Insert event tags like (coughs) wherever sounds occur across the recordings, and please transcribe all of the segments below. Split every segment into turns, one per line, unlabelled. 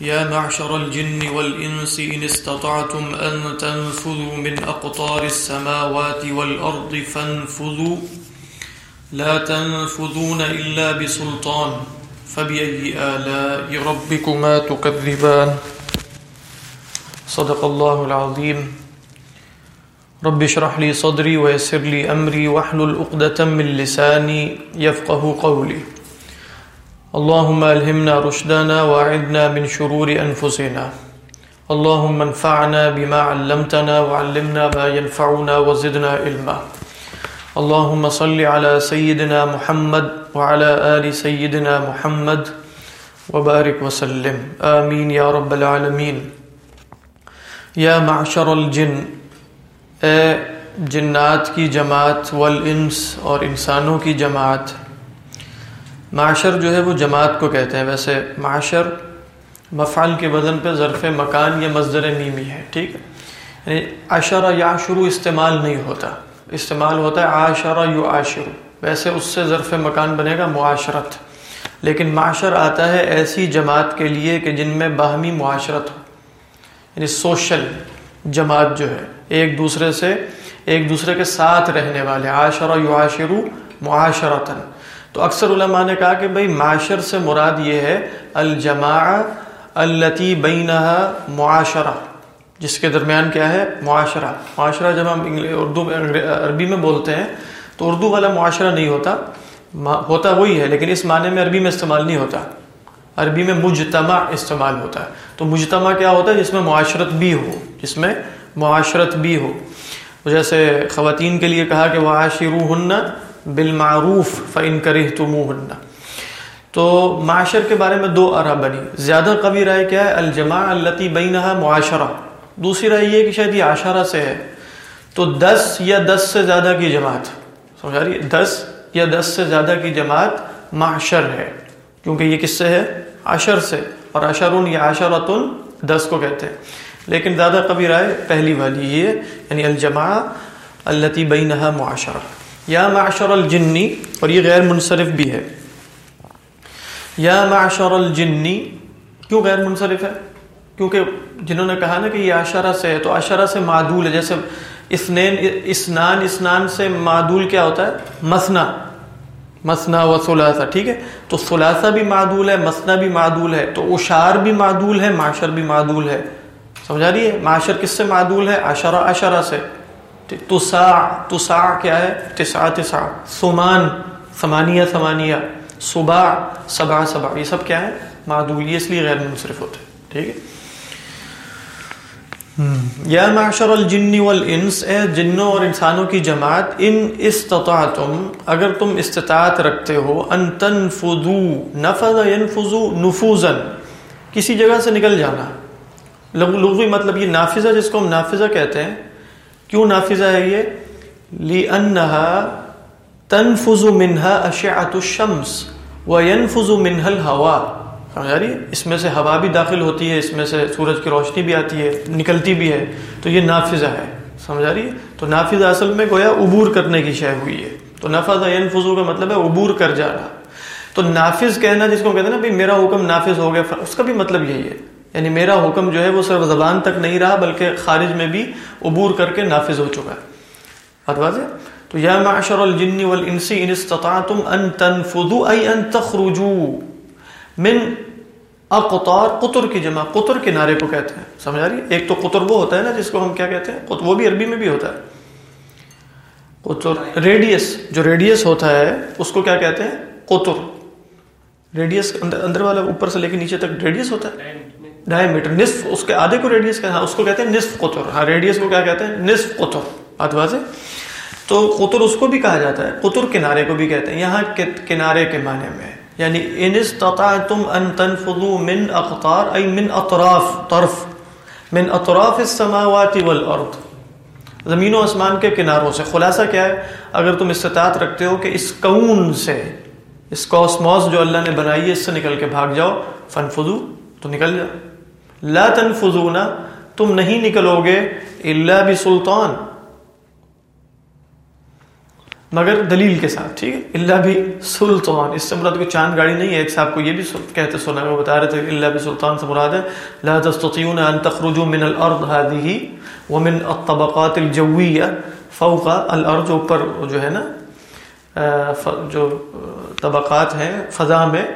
يا معشر الجن والإنس إن استطعتم أن تنفذوا من أقطار السماوات والأرض فانفذوا. لا تنفذون إلا بسلطان. فبأي آلاء ربكما تكذبان. صدق الله العظيم. رب اشرح لي صدري ويسر لي أمري واحلل عقدة من لساني يفقه قولي. اللهم الهمنا رشدنا واعذنا من شرور انفسنا اللهم انفعنا بما علمتنا وعلمنا ما ينفعنا وزدنا علما. اللهم صل على سيدنا محمد وعلى ال سيدنا محمد وبارك وسلم. آمين يا رب العالمين. یا معشر الجن، اے جنات کی جماعت والانس اور انسانوں کی جماعت معاشر جو ہے وہ جماعت کو کہتے ہیں۔ ویسے معاشر مفعل کے وزن پہ ظرف مکان یا مصدر میمی ہے، ٹھیک ہے؟ یعنی عشرہ یا شروع استعمال نہیں ہوتا۔ استعمال ہوتا ہے عاشرہ یو عاشر ویسے اس سے ظرف مکان بنے گا معاشرت۔ لیکن معاشر آتا ہے ایسی جماعت کے لیے کہ جن میں باہمی معاشرت ہو۔ یعنی سوشل جماعت جو ہے، ایک دوسرے سے، ایک دوسرے کے ساتھ رہنے والے۔ عاشرہ یو عاشرو معاشرتاً۔ تو اکثر علماء نے کہا کہ بھائی معاشر سے مراد یہ ہے الجماع التی بینہا معاشرہ۔ جس کے درمیان کیا ہے؟ معاشرہ۔ معاشرہ جب ہم اردو عربی میں بولتے ہیں تو اردو والا معاشرہ نہیں ہوتا۔ ہوتا وہی ہے، لیکن اس معنی میں عربی میں استعمال نہیں ہوتا۔ عربی میں مجتمع استعمال ہوتا ہے۔ تو مجتمع کیا ہوتا ہے؟ جس میں معاشرت بھی ہو، جس میں معاشرت بھی ہو۔ جیسے خواتین کے لیے کہا کہ وہ عاشرو بالمعروف فن کرے تو معاشر کے بارے میں دو ارا بنی۔ زیادہ قوی رائے کیا ہے؟ الجماع التی بینہا معاشرہ۔ دوسری رائے یہ کہ شاید یہ عاشرہ سے ہے۔ تو دس یا دس سے زیادہ کی جماعت۔ سمجھا رہی دس یا دس سے زیادہ کی جماعت معاشر ہے۔ کیونکہ یہ کس سے ہے؟ عشر سے۔ اور اشرون یا عشرتن دس کو کہتے ہیں۔ لیکن زیادہ قوی رائے پہلی والی یہ یعنی الجماع التی بینہا معاشرہ۔ یا معشر الجنی، اور یہ غیر منصرف بھی ہے۔ یا معشر الجنی، کیوں غیر منصرف ہے؟ کیونکہ جنہوں نے کہا نا کہ یہ عشرہ سے ہے، تو عشرہ سے معدول ہے۔ جیسے اسنین اسنان اسنان سے معدول کیا ہوتا ہے؟ مسنا مسنا و ثلاثہ، ٹھیک ہے؟ تو ثلاثہ بھی معدول ہے مسنا بھی معدول ہے۔ تو اشار بھی معدول ہے معاشر بھی معدول ہے۔ سمجھا رہی ہے؟ معاشر کس سے معدول ہے؟ عشرہ عشرہ سے۔ تسا تسا کیا ہے؟ تسا تسا سمان ثمانیہ ثمانیہ. صبح صبا صبا یہ سب کیا ہے؟ معدول یہ اس لیے غیر منصرف ہوتے ٹھیک ہے؟ یا معشر الجن والانس، اے جنوں اور انسانوں کی جماعت، ان استطاعتم اگر تم استطاعت رکھتے ہو، ان تنفذوا نفذ ينفذوا نفوذا. کسی جگہ سے نکل جانا. لغوی مطلب یہ نافذہ، جس کو ہم نافذہ کہتے ہیں کیوں نافذہ ہے یہ؟ لی انہا تنفذ منہا اشعت الشمس وینفذ منہا الہوا سمجھا رہی اس میں سے ہوا بھی داخل ہوتی ہے، اس میں سے سورج کی روشنی بھی آتی ہے، نکلتی بھی ہے۔ تو یہ نافذہ ہے، سمجھا رہی ہے؟ تو نافذہ اصل میں گویا عبور کرنے کی شے ہوئی ہے۔ تو نفذ ینفذ کا مطلب ہے عبور کر جانا۔ تو نافذ کہنا جس کو کہتے ہیں نا بھائی میرا حکم نافذ ہو گیا، اس کا بھی مطلب یہی ہے۔ یعنی میرا حکم جو ہے وہ صرف زبان تک نہیں رہا، بلکہ خارج میں بھی عبور کر کے نافذ ہو چکا ہے۔ بات واضح تو یا معشر الجن والانس ان استطعتم ان تنفذوا ای ان تخرجوا من اقطار قطر کی جمع، قطر کنارے کو کہتے ہیں۔ سمجھا رہی ہے؟ ایک تو قطر وہ ہوتا ہے نا جس کو ہم کیا کہتے ہیں؟ وہ بھی عربی میں بھی ہوتا ہے۔ قطر، ریڈیس، جو ریڈیس ہوتا ہے، اس کو کیا کہتے ہیں؟ قطر۔ ریڈیس اندر اندر والا اوپر سے لے کے نیچے تک ریڈیس ہوتا ہے؟ ڈھائی میٹر، نصف اس کے آدھے کو ریڈیس کہتے ہیں اس کو کہتے ہیں نصف قطر۔ ہاں ریڈیس کو کیا کہتے ہیں؟ نصف قطر۔ بات واضح؟ تو قطر اس کو بھی کہا جاتا ہے، قطر کنارے کو بھی کہتے ہیں، یہاں کنارے کے معنی میں۔ یعنی ان استطعتم ان تنفذوا من اقطار، ای من اطراف، طرف۔ من اطراف السماوات والارض۔ زمین و آسمان کے کناروں سے۔ خلاصہ کیا ہے؟ اگر تم استطاعت رکھتے ہو کہ اس کون سے، اس کوسموس جو اللہ نے بنائی ہے، اس سے نکل کے بھاگ جاؤ۔ فنفذو، تو نکل جاؤ۔ لا تنفذون تم نہیں نکلو گے الا بسلطان۔ مگر دلیل کے ساتھ، ٹھیک ہے؟ اللہ بھی سلطان اس سے مراد کوئی چاند گاڑی نہیں ہے، ایک صاحب کو یہ بھی کہتے سنا وہ بتا رہے تھے اللہ بھی سلطان سے مراد ہے۔ لا تستطيعون ان تخرجوا من الارض هذه ومن الطبقات الجويه فوق الارض، اوپر جو ہے نا جو طبقات ہیں فضا میں۔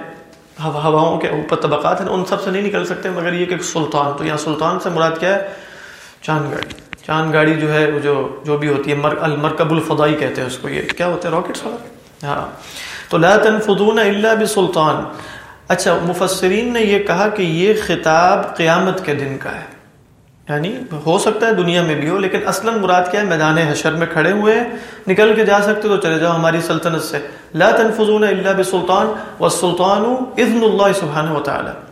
ہواؤں کے اوپر طبقات ہیں، ان سب سے نہیں نکل سکتے، مگر یہ کہ سلطان، تو یہاں سلطان سے مراد کیا ہے؟ چاند گاڑی۔ چاند گاڑی جو ہے، وہ جو جو بھی ہوتی ہے، مر المرکب الفضائی کہتے ہیں اس کو، یہ کیا ہوتا ہے راکٹس والا ہاں۔ تو لا تنفذون الا بسلطان۔ اچھا مفسرین نے یہ کہا کہ یہ خطاب قیامت کے دن کا ہے۔ یعنی ہو سکتا ہے دنیا میں بھی ہو، لیکن اصلا مراد کیا ہے؟ میدان حشر میں کھڑے ہوئے ہیں نکل کے جا سکتے تو چلے جاؤ ہماری سلطنت سے۔ لا تنفذون الا بسلطان والسلطان اذن اللہ سبحانہ وتعالی۔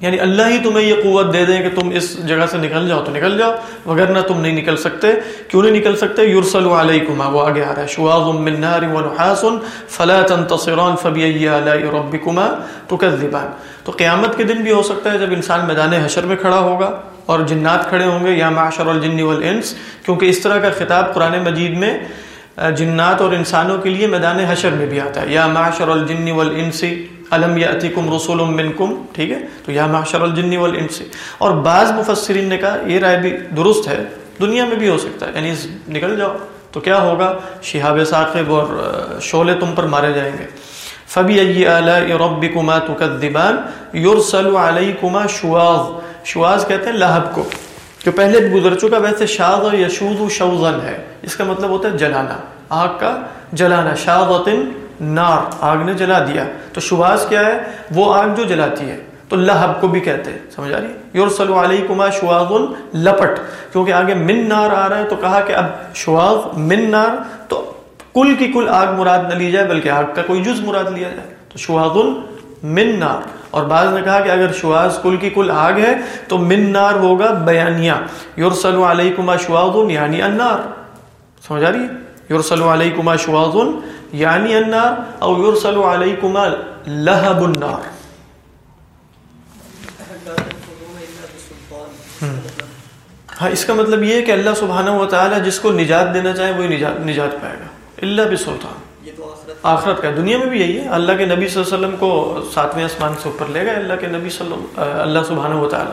یعنی اللہ ہی تمہیں یہ قوت دے دیں کہ تم اس جگہ سے نکل جاؤ تو نکل جاؤ وغیرہ تم نہیں نکل سکتے۔ کیوں نہیں نکل سکتے؟ یورسل علیکم وہ آگے آ رہا ہے۔ شواظ من نار ونحاس فلا تنتصران فبئی آلائی ربکما تکذبان۔ تو قیامت کے دن بھی ہو سکتا ہے جب انسان میدان حشر میں کھڑا ہوگا اور جنات کھڑے ہوں گے، یا معاشر الجن والانس، کیونکہ اس طرح کا خطاب قرآن مجید میں جنات اور انسانوں کے لیے میدان حشر میں بھی آتا ہے۔ یا معاشر الجن والانس علم یاتیکم رسول منکم، ٹھیک ہے؟ تو یا معاشر الجن والانس۔ اور بعض مفسرین نے کہا، یہ رائے بھی درست ہے، دنیا میں بھی ہو سکتا ہے یعنی نکل جاؤ۔ تو کیا ہوگا؟ شہاب ثاقب اور شعلے تم پر مارے جائیں گے۔ فبی ای آلاء ربکما تکذبان یرسل علیکما شواظ۔ شواظ کہتے ہیں لہب کو۔ جو پہلے بھی گزر چکا ویسے شاذ اور یشوذ شوزن ہے۔ اس کا مطلب ہوتا ہے جلانا۔ آگ کا جلانا۔ شاذتن نار۔ آگ نے جلا دیا۔ تو شواز کیا ہے؟ وہ آگ جو جلاتی ہے۔ تو لہب کو بھی کہتے ہیں۔ سمجھ آ رہی یور صلی علیہ کما شواز لپٹ۔ کیونکہ آگے من نار آ رہا ہے تو کہا کہ اب شواز من نار۔ تو کل کی کل آگ مراد نہ لی جائے، بلکہ آگ کا کوئی جز مراد لیا جائے۔ تو شواز من نار اور بعض نے کہا کہ اگر شواز کل کی کل آگ ہے تو من نار ہوگا بیانیہ۔ یور صلی علیہ کما شواز یعنی انار سمجھ آ رہی ہے؟ یورسل علیکما شواظ یعنی النار او یورسل علیکما لہب النار۔ ہاں اس کا مطلب یہ ہے کہ اللہ سبحانہ و تعالی جس کو نجات دینا چاہے وہی نجات, نجات پائے گا۔ اللہ بسلطان۔ آخرت کا دنیا میں بھی یہی ہے۔ اللہ کے نبی صلی اللہ علیہ وسلم کو ساتویں آسمان سے اوپر لے گئے۔ اللہ کے نبی صلی اللہ اللہ سبحانہ و تعالی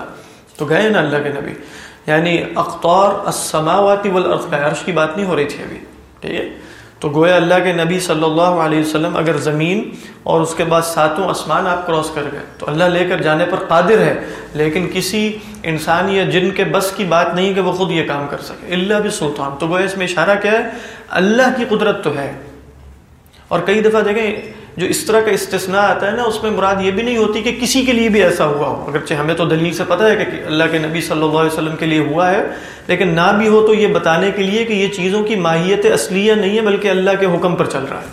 تو گئے نا اللہ کے نبی۔ یعنی اختار السماواتی والارض کا عرش کی بات نہیں ہو رہی تھی ابھی۔ ٹھیک ہے؟ تو گویا اللہ کے نبی صلی اللہ علیہ وسلم اگر زمین اور اس کے بعد ساتوں آسمان آپ کراس کر گئے، تو اللہ لے کر جانے پر قادر ہے۔ لیکن کسی انسان یا جن کے بس کی بات نہیں کہ وہ خود یہ کام کر سکے۔ اللہ بھی سلطان تو گویا اس میں اشارہ کیا ہے؟ اللہ کی قدرت تو ہے۔ اور کئی دفعہ دیکھیں جو اس طرح کا استثناء آتا ہے نا، اس میں مراد یہ بھی نہیں ہوتی کہ کسی کے لیے بھی ایسا ہوا ہو۔ اگرچہ ہمیں تو دلیل سے پتہ ہے کہ اللہ کے نبی صلی اللہ علیہ وسلم کے لیے ہوا ہے، لیکن نہ بھی ہو تو یہ بتانے کے لیے کہ یہ چیزوں کی ماہیت اصلیہ نہیں ہے، بلکہ اللہ کے حکم پر چل رہا ہے۔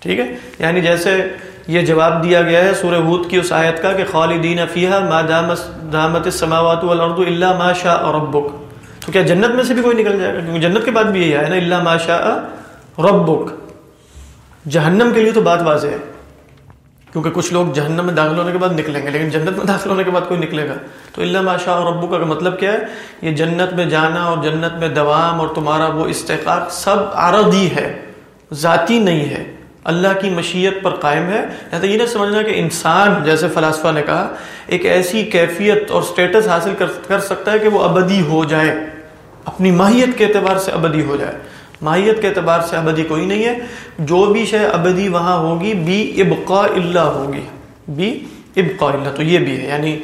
ٹھیک ہے؟ یعنی جیسے یہ جواب دیا گیا ہے سورہ ہود کی اس آیت کا کہ خالدین فیہا ما دامت السماوات والارض الا ما شاء ربک۔ تو کیا جنت میں سے بھی کوئی نکل جائے گا؟ کیونکہ جنت کے بعد بھی یہی ہے نا، الا ما شاء ربک۔ جہنم کے لیے تو بات واضح ہے۔ کیونکہ کچھ لوگ جہنم میں داخل ہونے کے بعد نکلیں گے، لیکن جنت میں داخل ہونے کے بعد کوئی نکلے گا۔ تو اللہ ماشاء اور ابو کا مطلب کیا ہے؟ یہ جنت میں جانا اور جنت میں دوام اور تمہارا وہ استحقاق سب عرضی ہے، ذاتی نہیں ہے۔ اللہ کی مشیت پر قائم ہے۔ تو یہ نہیں سمجھنا کہ انسان، جیسے فلاسفہ نے کہا، ایک ایسی کیفیت اور سٹیٹس حاصل کر سکتا ہے کہ وہ ابدی ہو جائے۔ اپنی ماہیت کے اعتبار سے ابدی ہو جائے۔ ماہیت کے اعتبار سے ابدی کوئی نہیں ہے۔ جو بھی شے ابدی وہاں ہوگی بی ابقا اللہ ہوگی۔ بی ابقا اللہ تو یہ بھی ہے۔ یعنی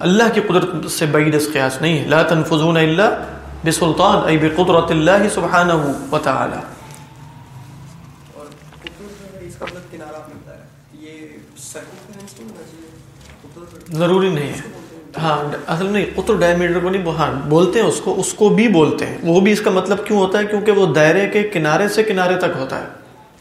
اللہ کی قدرت سے بعید اس قیاس نہیں ہے۔ لا تنفذون الا بسلطان ای بقدرت اللہ سبحانہ و تعالی ضروری نہیں ہے۔ ہاں اصل نہیں قطر ڈائمیٹر کو نہیں ہاں بولتے ہیں، اس کو اس کو بھی بولتے ہیں۔ وہ بھی اس کا مطلب کیوں ہوتا ہے؟ کیونکہ وہ دائرے کے کنارے سے کنارے تک ہوتا ہے۔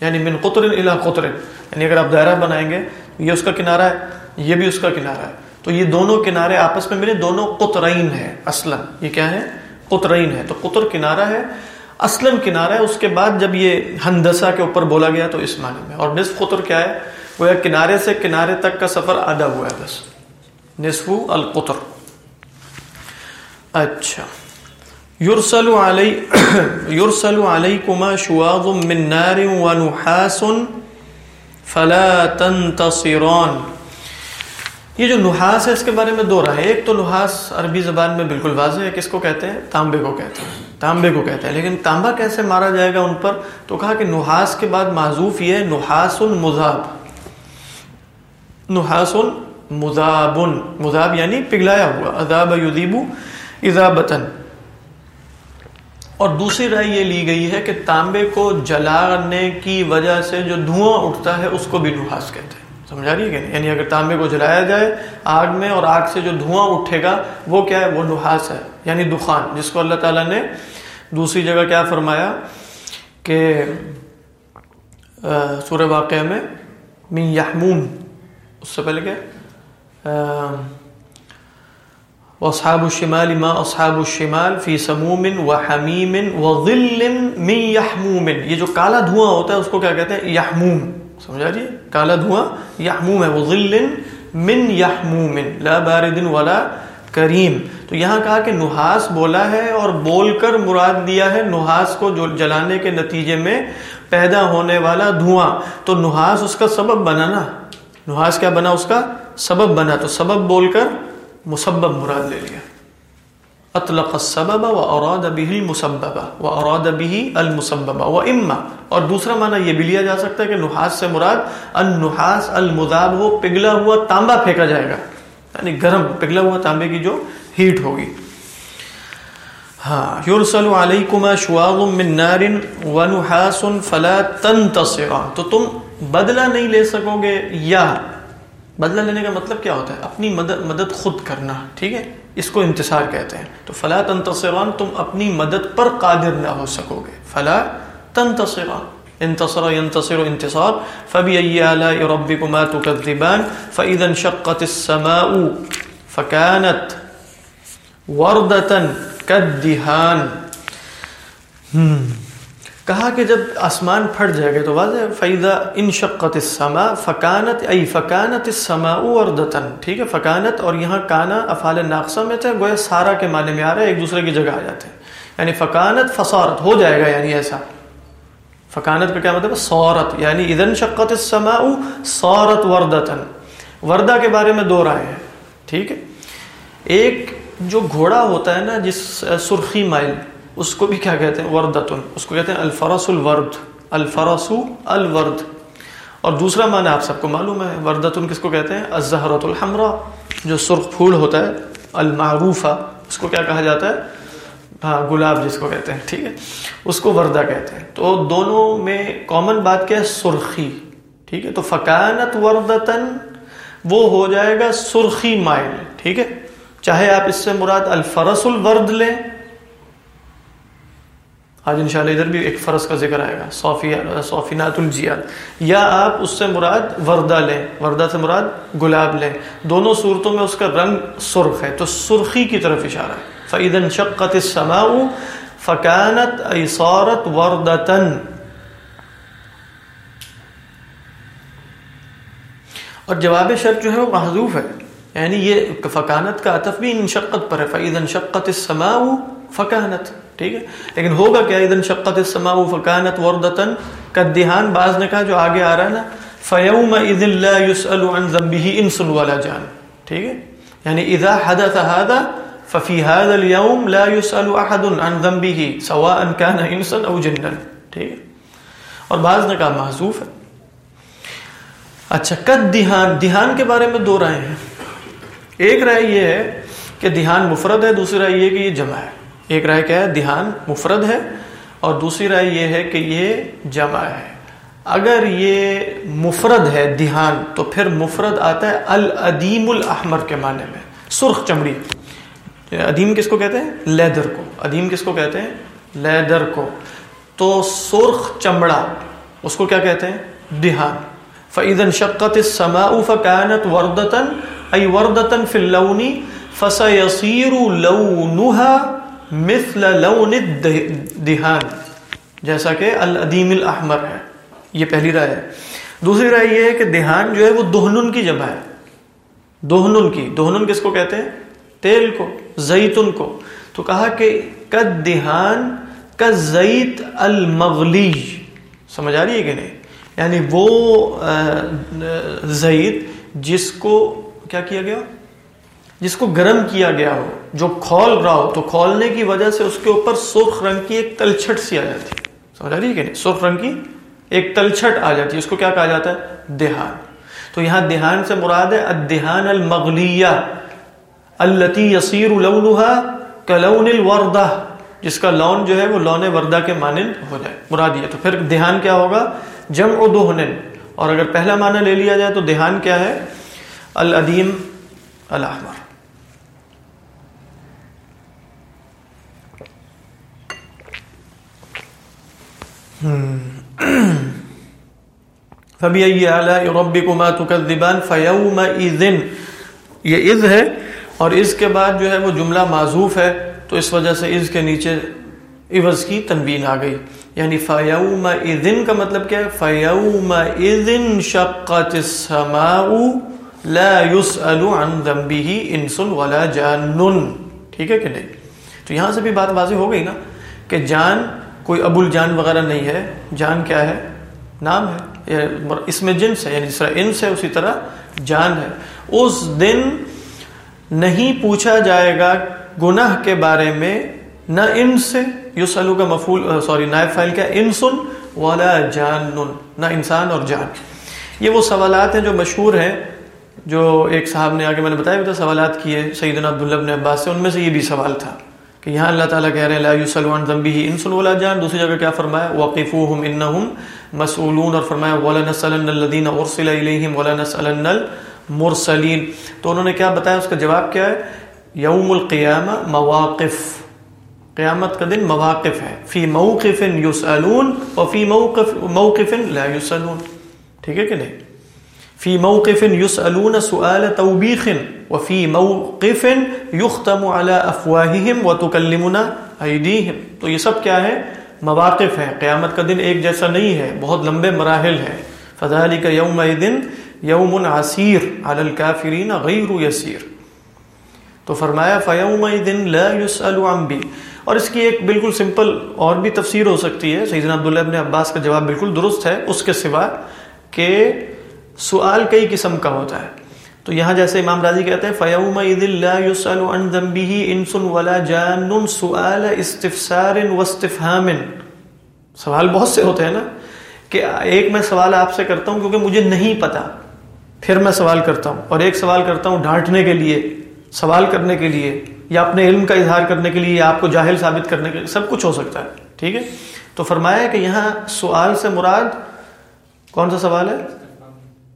یعنی من قطر الا قطر۔ یعنی اگر آپ دائرہ بنائیں گے، یہ اس کا کنارہ ہے، یہ بھی اس کا کنارہ ہے۔ تو یہ دونوں کنارے آپس میں ملے، دونوں قطرین ہے اصلا۔ یہ کیا ہے؟ قطرین ہے تو قطر کنارہ ہے، اصلا کنارہ ہے۔ اس کے بعد جب یہ ہندسا کے اوپر بولا گیا تو اس معنی میں۔ اور نصف قطر کیا ہے؟ وہ کنارے سے کنارے تک کا سفر آدھا ہوا ہے بس۔ نصف القطر۔ اچھا۔ یورسل علی (coughs) یورسل علیکما شواظ من نار ونحاس فلا تنتصران۔ یہ جو نحاس ہے، اس کے بارے میں دو رہا ایک تو نحاس عربی زبان میں بالکل واضح ہے۔ کس کو کہتے ہیں؟ تانبے کو کہتے ہیں۔ تانبے کو کہتے ہیں۔ لیکن تانبا کیسے مارا جائے گا ان پر؟ تو کہا کہ نحاس کے بعد معذوف یہ ہے، نحاس مذاب نحاس مذاب مذاب یعنی پگلایا ہوا اذاب یذیبو اذابتن اور دوسری رائے یہ لی گئی ہے کہ تانبے کو جلانے کی وجہ سے جو دھواں اٹھتا ہے، اس کو بھی نحاس کہتے ہیں۔ سمجھا رہی ہے کہ یعنی اگر تانبے کو جلایا جائے آگ میں اور آگ سے جو دھواں اٹھے گا، وہ کیا ہے؟ وہ نحاس ہے یعنی دخان، جس کو اللہ تعالیٰ نے دوسری جگہ کیا فرمایا کہ سورہ واقعہ میں، من یحموم اس سے پہلے کیا اصحاب الشمال ما اصحاب الشمال فی سموم و حمیم و ظل من یحموم. یہ جو کالا دھواں ہوتا ہے اس کو کیا کہتے ہیں؟ یحموم. سمجھا جی؟ کالا دھواں، یحموم ہے، وہ ظل من یحموم. لا بارد ولا کریم. تو یہاں کہا کہ نحاس بولا ہے اور بول کر مراد دیا ہے نحاس کو جو جلانے کے نتیجے میں پیدا ہونے والا دھواں. تو نحاس اس کا سبب بنا نا. نحاس کیا بنا اس کا؟ سبب بنا تو سبب بول کر مسبب مراد لے لیا۔ اطلق السبب و اراد به المسبب و اراد به المسبب و اما۔ اور دوسرا معنی یہ بھی لیا جا سکتا ہے کہ نحاس سے مراد النحاس المذاب ہو پگھلا ہوا تانبا پھینکا جائے گا۔ یعنی گرم، پگھلا ہوا تانبے کی جو ہیٹ ہوگی۔ ہاں یرسل علیکما شواظ من نار ونحاس فلا تنتصران تو تم بدلہ نہیں لے سکو گے یا بدلہ لینے کا مطلب کیا ہوتا ہے؟ اپنی مدد مدد خود کرنا، ٹھیک ہے؟ اس کو انتصار کہتے ہیں۔ تو فلا تنتصران، تم اپنی مدد پر قادر نہ ہو سکو گے فلا تنتصران۔ انتصر ينتصر انتصار۔ فبأي آلاء ربكما تكذبان فإذا انشقت السماء فكانت وردة كالدهان کہا کہ جب آسمان پھٹ جائے گا تو واضح فیضا ان شقت السما فکانت ای فکانت السما وردتن ٹھیک ہے فکانت اور یہاں کانا افعال ناقصہ میں تھے، گویا سارا کے معنی میں آ رہا ہے، ایک دوسرے کی جگہ آ جاتے ہیں۔ یعنی فکانت فصارت، ہو جائے گا یعنی ایسا۔ فکانت کا کیا مطلب سورت یعنی اذن شقت السما سورت وردتن وردہ کے بارے میں دو رائے ہیں، ٹھیک ہے۔ ایک جو گھوڑا ہوتا ہے نا، جس، سرخی مائل اس کو بھی کیا کہتے ہیں؟ وردتن. اس کو کہتے ہیں الفرس الورد. الفرس الورد. اور دوسرا معنی آپ سب کو معلوم ہے، وردتن کس کو کہتے ہیں؟ الزہرت الحمرا جو سرخ پھول ہوتا ہے، المعروفہ. اس کو کیا کہا جاتا ہے؟ ہاں گلاب جس کو کہتے ہیں، ٹھیک ہے؟ اس کو وردہ کہتے ہیں. تو دونوں میں کامن بات کیا ہے؟ سرخی. ٹھیک ہے؟ تو فکانت وردتن، وہ ہو جائے گا سرخی مائل. ٹھیک ہے؟ چاہے آپ اس سے مراد الفرس الورد لیں آج انشاءاللہ ادھر بھی ایک فرض کا ذکر آئے گا صوفینات الجیال یا آپ اس سے مراد وردہ لیں، وردہ سے مراد گلاب لیں۔ دونوں صورتوں میں اس کا رنگ سرخ ہے، تو سرخی کی طرف اشارہ ہے۔ فعیدن شقت السماء فکانت ایسارت وردتن اور جواب شرط جو ہے وہ محضوف ہے یعنی یہ فکانت کا عطف بھی ان شقت پر ہے۔ فعیدن شقت السماء فکانت ٹھیک ہے؟ لیکن ہوگا کیا؟ ادن شقت السماء فکانت وردتن کدہان بعض نے کہا جو آگے آ رہا ہے نا فیوم اذ لا يسأل عن ذنبه انس ولا جان۔ ٹھیک ہے؟ یعنی اذا حدث هذا، ففي هذا اليوم لا يسأل احد عن ذنبه، سواء كان انسا او جنا۔ ٹھیک ہے؟ اور بعض نے کہا محذوف ہے۔ اچھا کد دہان دہان کے بارے میں دو رائے ہیں۔ ایک رائے یہ ہے کہ دہان مفرد ہے، دوسری رائے یہ کہ یہ جمع ہے۔ ایک رائے کیا ہے، دھیان مفرد ہے، اور دوسری رائے یہ ہے کہ یہ جمع ہے۔ اگر یہ مفرد ہے، دھیان، تو پھر مفرد آتا ہے الادیم الاحمر کے معنی میں، سرخ چمڑی۔ ادیم کس کو کہتے ہیں؟ لیدر کو۔ ادیم کس کو کہتے ہیں؟ لیدر کو۔ تو سرخ چمڑا، اس کو کیا کہتے ہیں؟ دھیان۔ فعیدن شقت السماء فکانت وردتن ای وردتن فی اللونی فسیصیر لونها مثل لون دہان، جیسا کہ الادیم الاحمر ہے، یہ پہلی رائے ہے۔ دوسری رائے یہ ہے کہ دہان جو ہے وہ دوہنن کی جمع ہے۔ دوہنن کی دوہنن کس کو کہتے ہیں؟ تیل کو، زیتن کو۔ تو کہا کہ کد دہان کزیت المغلی۔ سمجھ آ رہی ہے کہ نہیں؟ یعنی وہ زید جس کو کیا کیا گیا؟ جس کو گرم کیا گیا ہو، جو کھول رہا ہو، تو کھولنے کی وجہ سے اس کے اوپر سرخ رنگ کی ایک تلچھٹ سی آ جاتی۔ سمجھ آ رہی ہے کہ نہیں؟ سرخ رنگ کی ایک تلچھٹ آ جاتی ہے اس کو کیا کہا جاتا ہے؟ دہان۔ تو یہاں دہان سے مراد ہے الدہان المغلیہ التی یسیر لونها کلون الوردہ، جس کا لون جو ہے وہ لون وردہ کے مانند ہو جائے۔ مراد یہ، تو پھر دہان کیا ہوگا؟ جمع دہن۔ اور اگر پہلا معنی لے لیا جائے تو دہان کیا ہے؟ الادیم الاحمر (coughs) فبی ربکما تکذبان فیومئذ یہ اذ ہے اور اس کے بعد جو ہے وہ جملہ معذوف ہے تو اس وجہ سے اس کے نیچے عوض کی تنوین آ گئی۔ یعنی فیوم اذن کا مطلب کیا ہے؟ فیوم اذن شقت السماء لا يسأل عن ذنبه انس ولا جان۔ ٹھیک ہے کہ نہیں؟ تو یہاں سے بھی بات واضح ہو گئی نا کہ جان کوئی ابو الجان وغیرہ نہیں ہے۔ جان کیا ہے؟ نام ہے۔ اس میں جنس ہے یعنی جس طرح انس ہے، اسی طرح جان ہے۔ اس دن نہیں پوچھا جائے گا گناہ کے بارے میں، نہ ان سے یو سلو کا مفول سوری، نائب فائل کیا؟ انسن والا جان، نہ انسان اور جان۔ یہ وہ سوالات ہیں جو مشہور ہیں، جو ایک صاحب نے آگے میں نے بتایا بھی تھا، سوالات کیے سیدنا عبداللہ بن عباس سے، ان میں سے یہ بھی سوال تھا۔ کہ یہاں اللہ تعالیٰ کہہ رہے ہیں، لا یسلوان ذنبی انسن ولا جان۔ دوسری جگہ کیا فرمایا؟ وقفوہم انہم مسئولون۔ اور فرمایا ولا نسلن الذین ارسل الیہم ولا نسلن تو انہوں نے کیا بتایا؟ اس کا جواب کیا ہے؟ یوم القیامہ مواقف۔ قیامت کا دن مواقف ہے۔ فی موقف یسألون و فی موقف موقف لا یسألون۔ ٹھیک ہے کہ نہیں؟ فی موقف یسألون سؤال توبیخ و فی موقف یختم على افواہہم و تکلمنا ایدیہم۔ تو یہ سب کیا ہے؟ مواقف ہے قیامت کا دن ایک جیسا نہیں ہے، بہت لمبے مراحل ہے فذالک یوم دن یوم عسیر علی الكافرین غیر یسیر۔ تو فرمایا فیوم دن لا يسأل عن بی۔ اور اس کی ایک بالکل سمپل اور بھی تفسیر ہو سکتی ہے۔ سیدنا عبداللہ ابن عباس کا جواب بالکل درست ہے، اس کے سوا کہ سوال کئی قسم کا ہوتا ہے۔ تو یہاں جیسے امام راضی کہتے ہیں فیوم لا يسأل عن ذنبه انس ولا جان سؤال استفسار واستفهام۔ سوال بہت سے ہوتے ہیں نا کہ ایک میں سوال آپ سے کرتا ہوں کیونکہ مجھے نہیں پتا۔ پھر میں سوال کرتا ہوں اور ایک سوال کرتا ہوں ڈھانٹنے کے لیے، سوال کرنے کے لیے یا اپنے علم کا اظہار کرنے کے لیے یا آپ کو جاہل ثابت کرنے کے لیے، سب کچھ ہو سکتا ہے۔ ٹھیک ہے؟ تو فرمایا کہ یہاں سوال سے مراد کون سا سوال ہے؟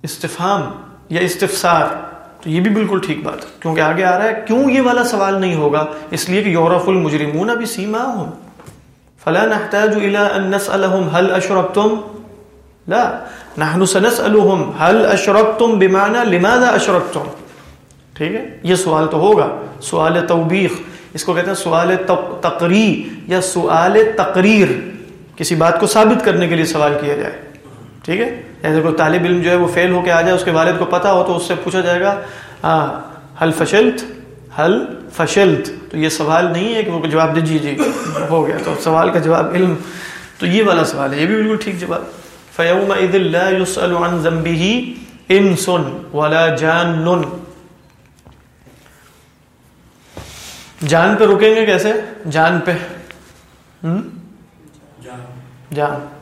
استفام یا استفسار، تو یہ بھی بالکل ٹھیک بات ہے۔ کیونکہ آگے آ رہا ہے، کیوں یہ والا سوال نہیں ہوگا؟ اس لیے کہ یورف المجرمون ابھی سیما ہوں فلا نحتاج الى ان نسالهم هل اشركتم لا۔ نحن سنسالهم هل اشركتم بمعنى لماذا اشركتم ٹھیک ہے؟ یہ سوال تو ہوگا۔ سوال توبیخ۔ اس کو کہتے ہیں سوال تقریر یا سوال تقریر۔ کسی بات کو ثابت کرنے کے لیے سوال کیا جائے۔ ٹھیک ہے؟ یعنی ایسے کوئی طالب علم جو ہے وہ فیل ہو کے آ جائے، اس کے والد کو پتا ہو تو اس سے پوچھا جائے گا حل فشلت؟ حل فشلت؟ تو یہ سوال نہیں ہے کہ وہ جواب دے جی جی ہو گیا۔ تو سوال کا جواب علم۔ تو یہ والا سوال ہے، یہ بھی بالکل ٹھیک جواب۔ فیوم لا يسأل عن ذنبه انس ولا جان۔ جان پہ رکیں گے کیسے؟ جان پہ۔ جان۔ جان۔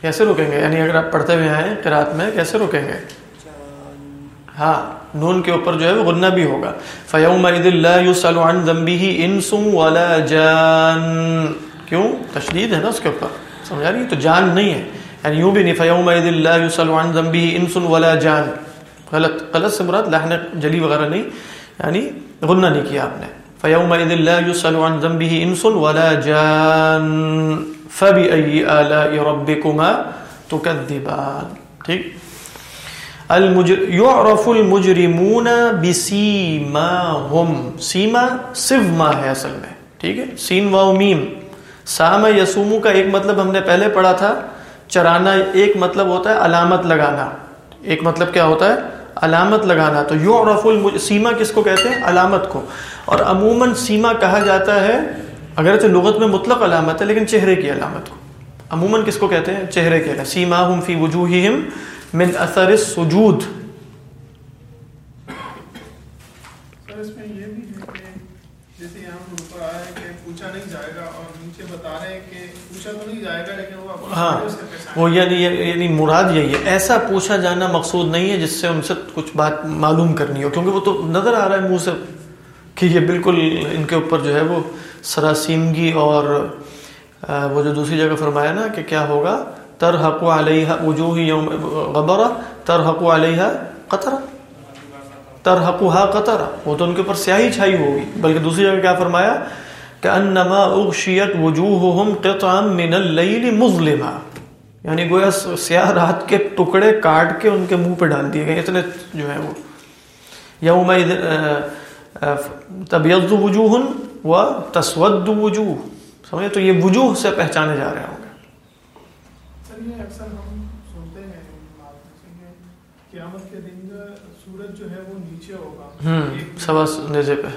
کیسے رکیں گے؟ یعنی اگر آپ پڑھتے ہوئے ہیں قرات میں، کیسے رکیں گے؟ ہاں نون کے اوپر جو ہے وہ غنہ بھی ہوگا۔ فیوم اللہ یسأل عن ذنبه انس ولا جان۔ کیوں؟ تشدید ہے نا اس کے اوپر۔ سمجھا رہی تو جان نہیں ہے۔ یعنی یوں بھی نہیں فیوم اللہ یسأل عن ذنبه انس ولا جان۔ غلط غلط سے مراد لحن جلی وغیرہ نہیں۔ یعنی غنہ نہیں کیا آپ نے۔ فیوم لا يسأل عن ذنبه انس ولا جان۔ فبأي آلاء ربكما تكذبان ٹھیک؟ المجر، يعرف المجرمون بسيماهم، سیما سیما ہے اصل میں، ٹھیک ہے؟ سین و میم سام یسومو کا ایک مطلب ہم نے پہلے پڑھا تھا، چرانا ایک مطلب ہوتا ہے علامت لگانا، ایک مطلب کیا ہوتا ہے؟ علامت لگانا، تو یو رف سیما کس کو کہتے ہیں؟ علامت کو، اور عموماً سیما کہا جاتا ہے اگرچہ لغت میں مطلق علامت ہے لیکن چہرے کی علامت کو۔ عموماً کس کو کہتے ہیں؟ چہرے کے سیما ہم فی وجوہہم من اثر السجود۔ ہاں وہ یعنی یعنی مراد یہی ہے۔ ایسا پوچھا جانا مقصود نہیں ہے جس سے ان سے کچھ بات معلوم کرنی ہو کیونکہ وہ تو نظر آ رہا ہے منہ سے۔ کہ یہ بالکل ان کے اوپر جو ہے وہ سراسیمگی اور وہ جو دوسری جگہ فرمایا نا کہ کیا ہوگا؟ ترحق علیہ وجوہ یوم غبرہ ترحق علیہ قطرہ۔ ترحقها قطرہ۔ وہ تو ان کے اوپر سیاہی چھائی ہوگی۔ بلکہ دوسری جگہ کیا فرمایا؟ کہ انما اغشیت وجوہہم قطعا من اللیل مظلما یعنی گویا سیاہ رات کے ٹکڑے کاٹ کے ان کے منہ پہ ڈال دیے گئے۔ اتنے جو ہیں وہ۔ یوم تبیض وجوہ و تسود وجوہ۔ سمجھے؟ تو یہ وجوہ سے پہچانے جا رہے ہوں گے۔ سوا نیزے پہ۔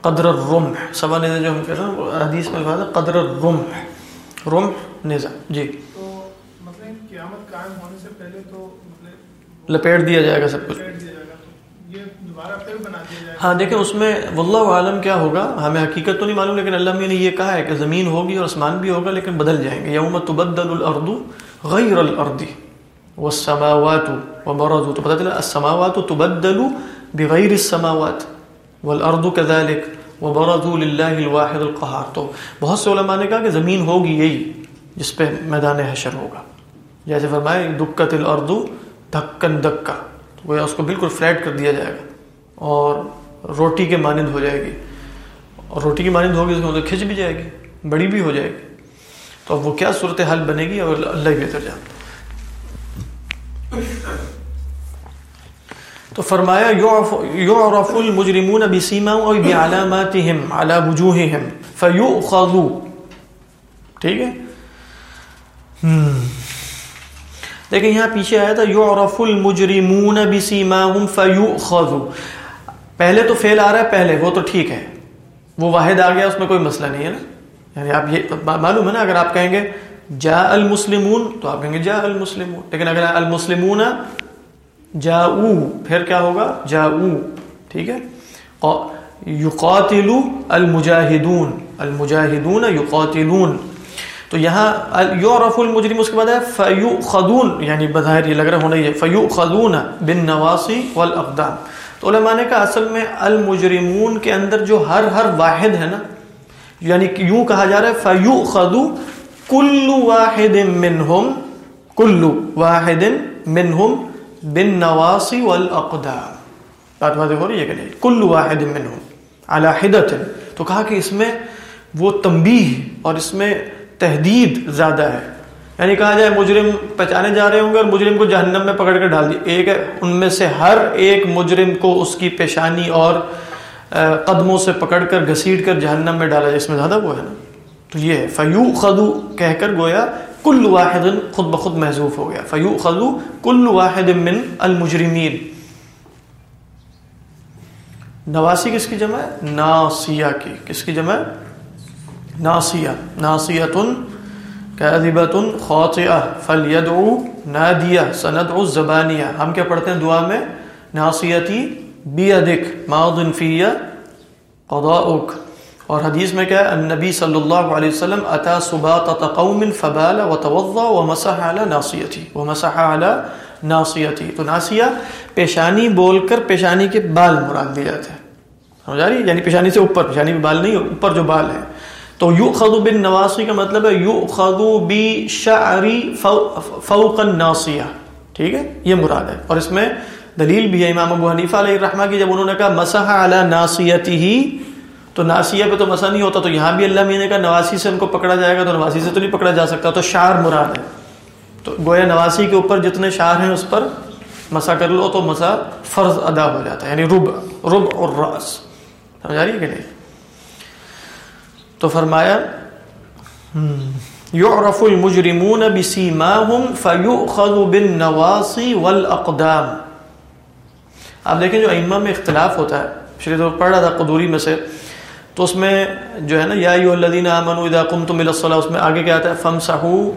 قدر الرمح سوا نیزے جو ہم کہہ رہے ہیں وہ حدیث میں قدر الرمح۔ رمح نیزہ جی۔
تو مطلب قیامت قائم ہونے سے پہلے تو مطلب
لپیٹ دیا جائے گا سب کچھ۔
یہ دوبارہ
ہاں دیکھیں، اس میں واللہ عالم کیا ہوگا؟ ہمیں حقیقت تو نہیں معلوم، لیکن اللہ نے یہ کہا ہے کہ زمین ہوگی اور آسمان بھی ہوگا، لیکن بدل جائیں گے۔ یوم تبدل الارض غیر الارض والسماوات وبرزوا تو پتہ چلا، السماوات تبدل بغیر السماوات والارض كذلك وبرزوا لله الواحد القهار۔ تو بہت سے علماء نے کہا کہ زمین ہوگی یہی جس پہ میدان حشر ہوگا۔ جیسے فرمائے دکت الارض دھکن دکا۔ تو گویا اس کو بالکل فلیٹ کر دیا جائے گا۔ اور روٹی کے مانند ہو جائے گی۔ اور روٹی کی مانند ہوگی، اس میں مطلب کھچ بھی جائے گی، بڑی بھی ہو جائے گی۔ تو اب وہ کیا صورت صورتحال بنے گی؟ اور اللہ ہی بہتر جانتا تو فرمایا یعرف المجرمون بسیماهم او بعلاماتهم على وجوههم ٹھیک ہے؟ ہم لیکن یہاں پیچھے آیا تھا، یعرف المجرمون بسیماهم فيؤخذوا پہلے تو فعل آ رہا ہے، پہلے، وہ تو ٹھیک ہے۔ وہ واحد آ گیا، اس میں کوئی مسئلہ نہیں ہے نا۔ یعنی آپ یہ معلوم ہے نا، اگر آپ کہیں گے، جاء المسلمون، تو آپ کہیں گے جاء المسلمون۔ لیکن اگر المسلمون جاؤ، پھر کیا ہوگا؟ جاؤ، ٹھیک ہے؟ یقاتل المجاہدون المجاہدون یقاتلون۔ تو یہاں یعرف المجرم، اس کے بعد ہے، فیؤخذون یعنی بظاہر یہ لگ رہا ہونا یہ فیؤخذون بالنواصی والاقدام تو علماء نے کہا اصل میں المجرمون کے اندر جو ہر ہر واحد ہے نا یعنی کہ یوں کہا جا رہا ہے فیؤخذ کل واحد منہم کل واحد منہم بالنواصی والاقدام بات بات ہو رہی ہے کہ نہیں؟ کل واحد منہم علی حدت تو کہا کہ اس میں وہ تنبیہ اور اس میں تحدید زیادہ ہے۔ یعنی کہا جائے مجرم پہچانے جا رہے ہوں گے اور مجرم کو جہنم میں پکڑ کر ڈال دی ایک ہے، ان میں سے ہر ایک مجرم کو اس کی پیشانی اور قدموں سے پکڑ کر، گھسیٹ کر جہنم میں ڈالا جائے۔ اس میں زیادہ وہ ہے نا۔ تو یہ ہے فیو خدو کہہ کر گویا کل واحد خود بخود محضوف ہو گیا۔ فیو خدو کل واحد من المجرمین۔ نواسی کس کی جمع ہے؟ ناسیہ کی۔ کس کی جمع ہے؟ ناسیہ ناسیتن کاذبتن خاطئہ، فلیدعو نادیہ، سندعو الزبانیہ۔ ہم کیا پڑھتے ہیں دعا میں؟ ناسیتی بیدک، ماضن فیہ قضاؤک۔ اور حدیث میں کیا ہے؟ النبی صلی اللہ علیہ وسلم اتا سباطت قوم فبال وتوضا ومسح على ناصیتی۔ ومسح على ناصیتی۔ تو ناسیہ پیشانی بول کر پیشانی کے بال مراد لیے جاتے ہیں۔ سمجھ آ رہی یعنی پیشانی سے اوپر، پیشانی میں بال نہیں، اوپر جو بال ہیں تو یؤخذ بالنواصی کا مطلب ہے یؤخذ بشعر فوق الناصیہ۔ ٹھیک ہے؟ یہ مراد ہے۔ اور اس میں دلیل بھی ہے امام ابو حنیفہ علیہ الرحمہ کی، جب انہوں نے کہا مسح علی ناصیتہ، تو ناسیہ پہ تو مسا نہیں ہوتا، تو یہاں بھی اللہ نے کہا نواسی سے ان کو پکڑا جائے گا، تو نواسی سے تو نہیں پکڑا جا سکتا، تو شعر مراد ہے۔ تو گویا نواسی کے اوپر جتنے شعر ہیں اس پر مسا کر لو تو مسا فرض ادا ہو جاتا ہے یعنی رب رب اور راس سمجھ آ رہی ہے کہ نہیں؟ تو فرمایا یعرف المجرمون بسیماہم فیؤخذ بالنواسی والاقدام آپ دیکھیں جو ائمہ میں اختلاف ہوتا ہے، پچھلے شریف پڑھ رہا تھا قدوری میں سے، تو اس میں جو ہے نا، یا الدین امن ادا کم تم اس میں آگے کیا آتا ہے فم سہو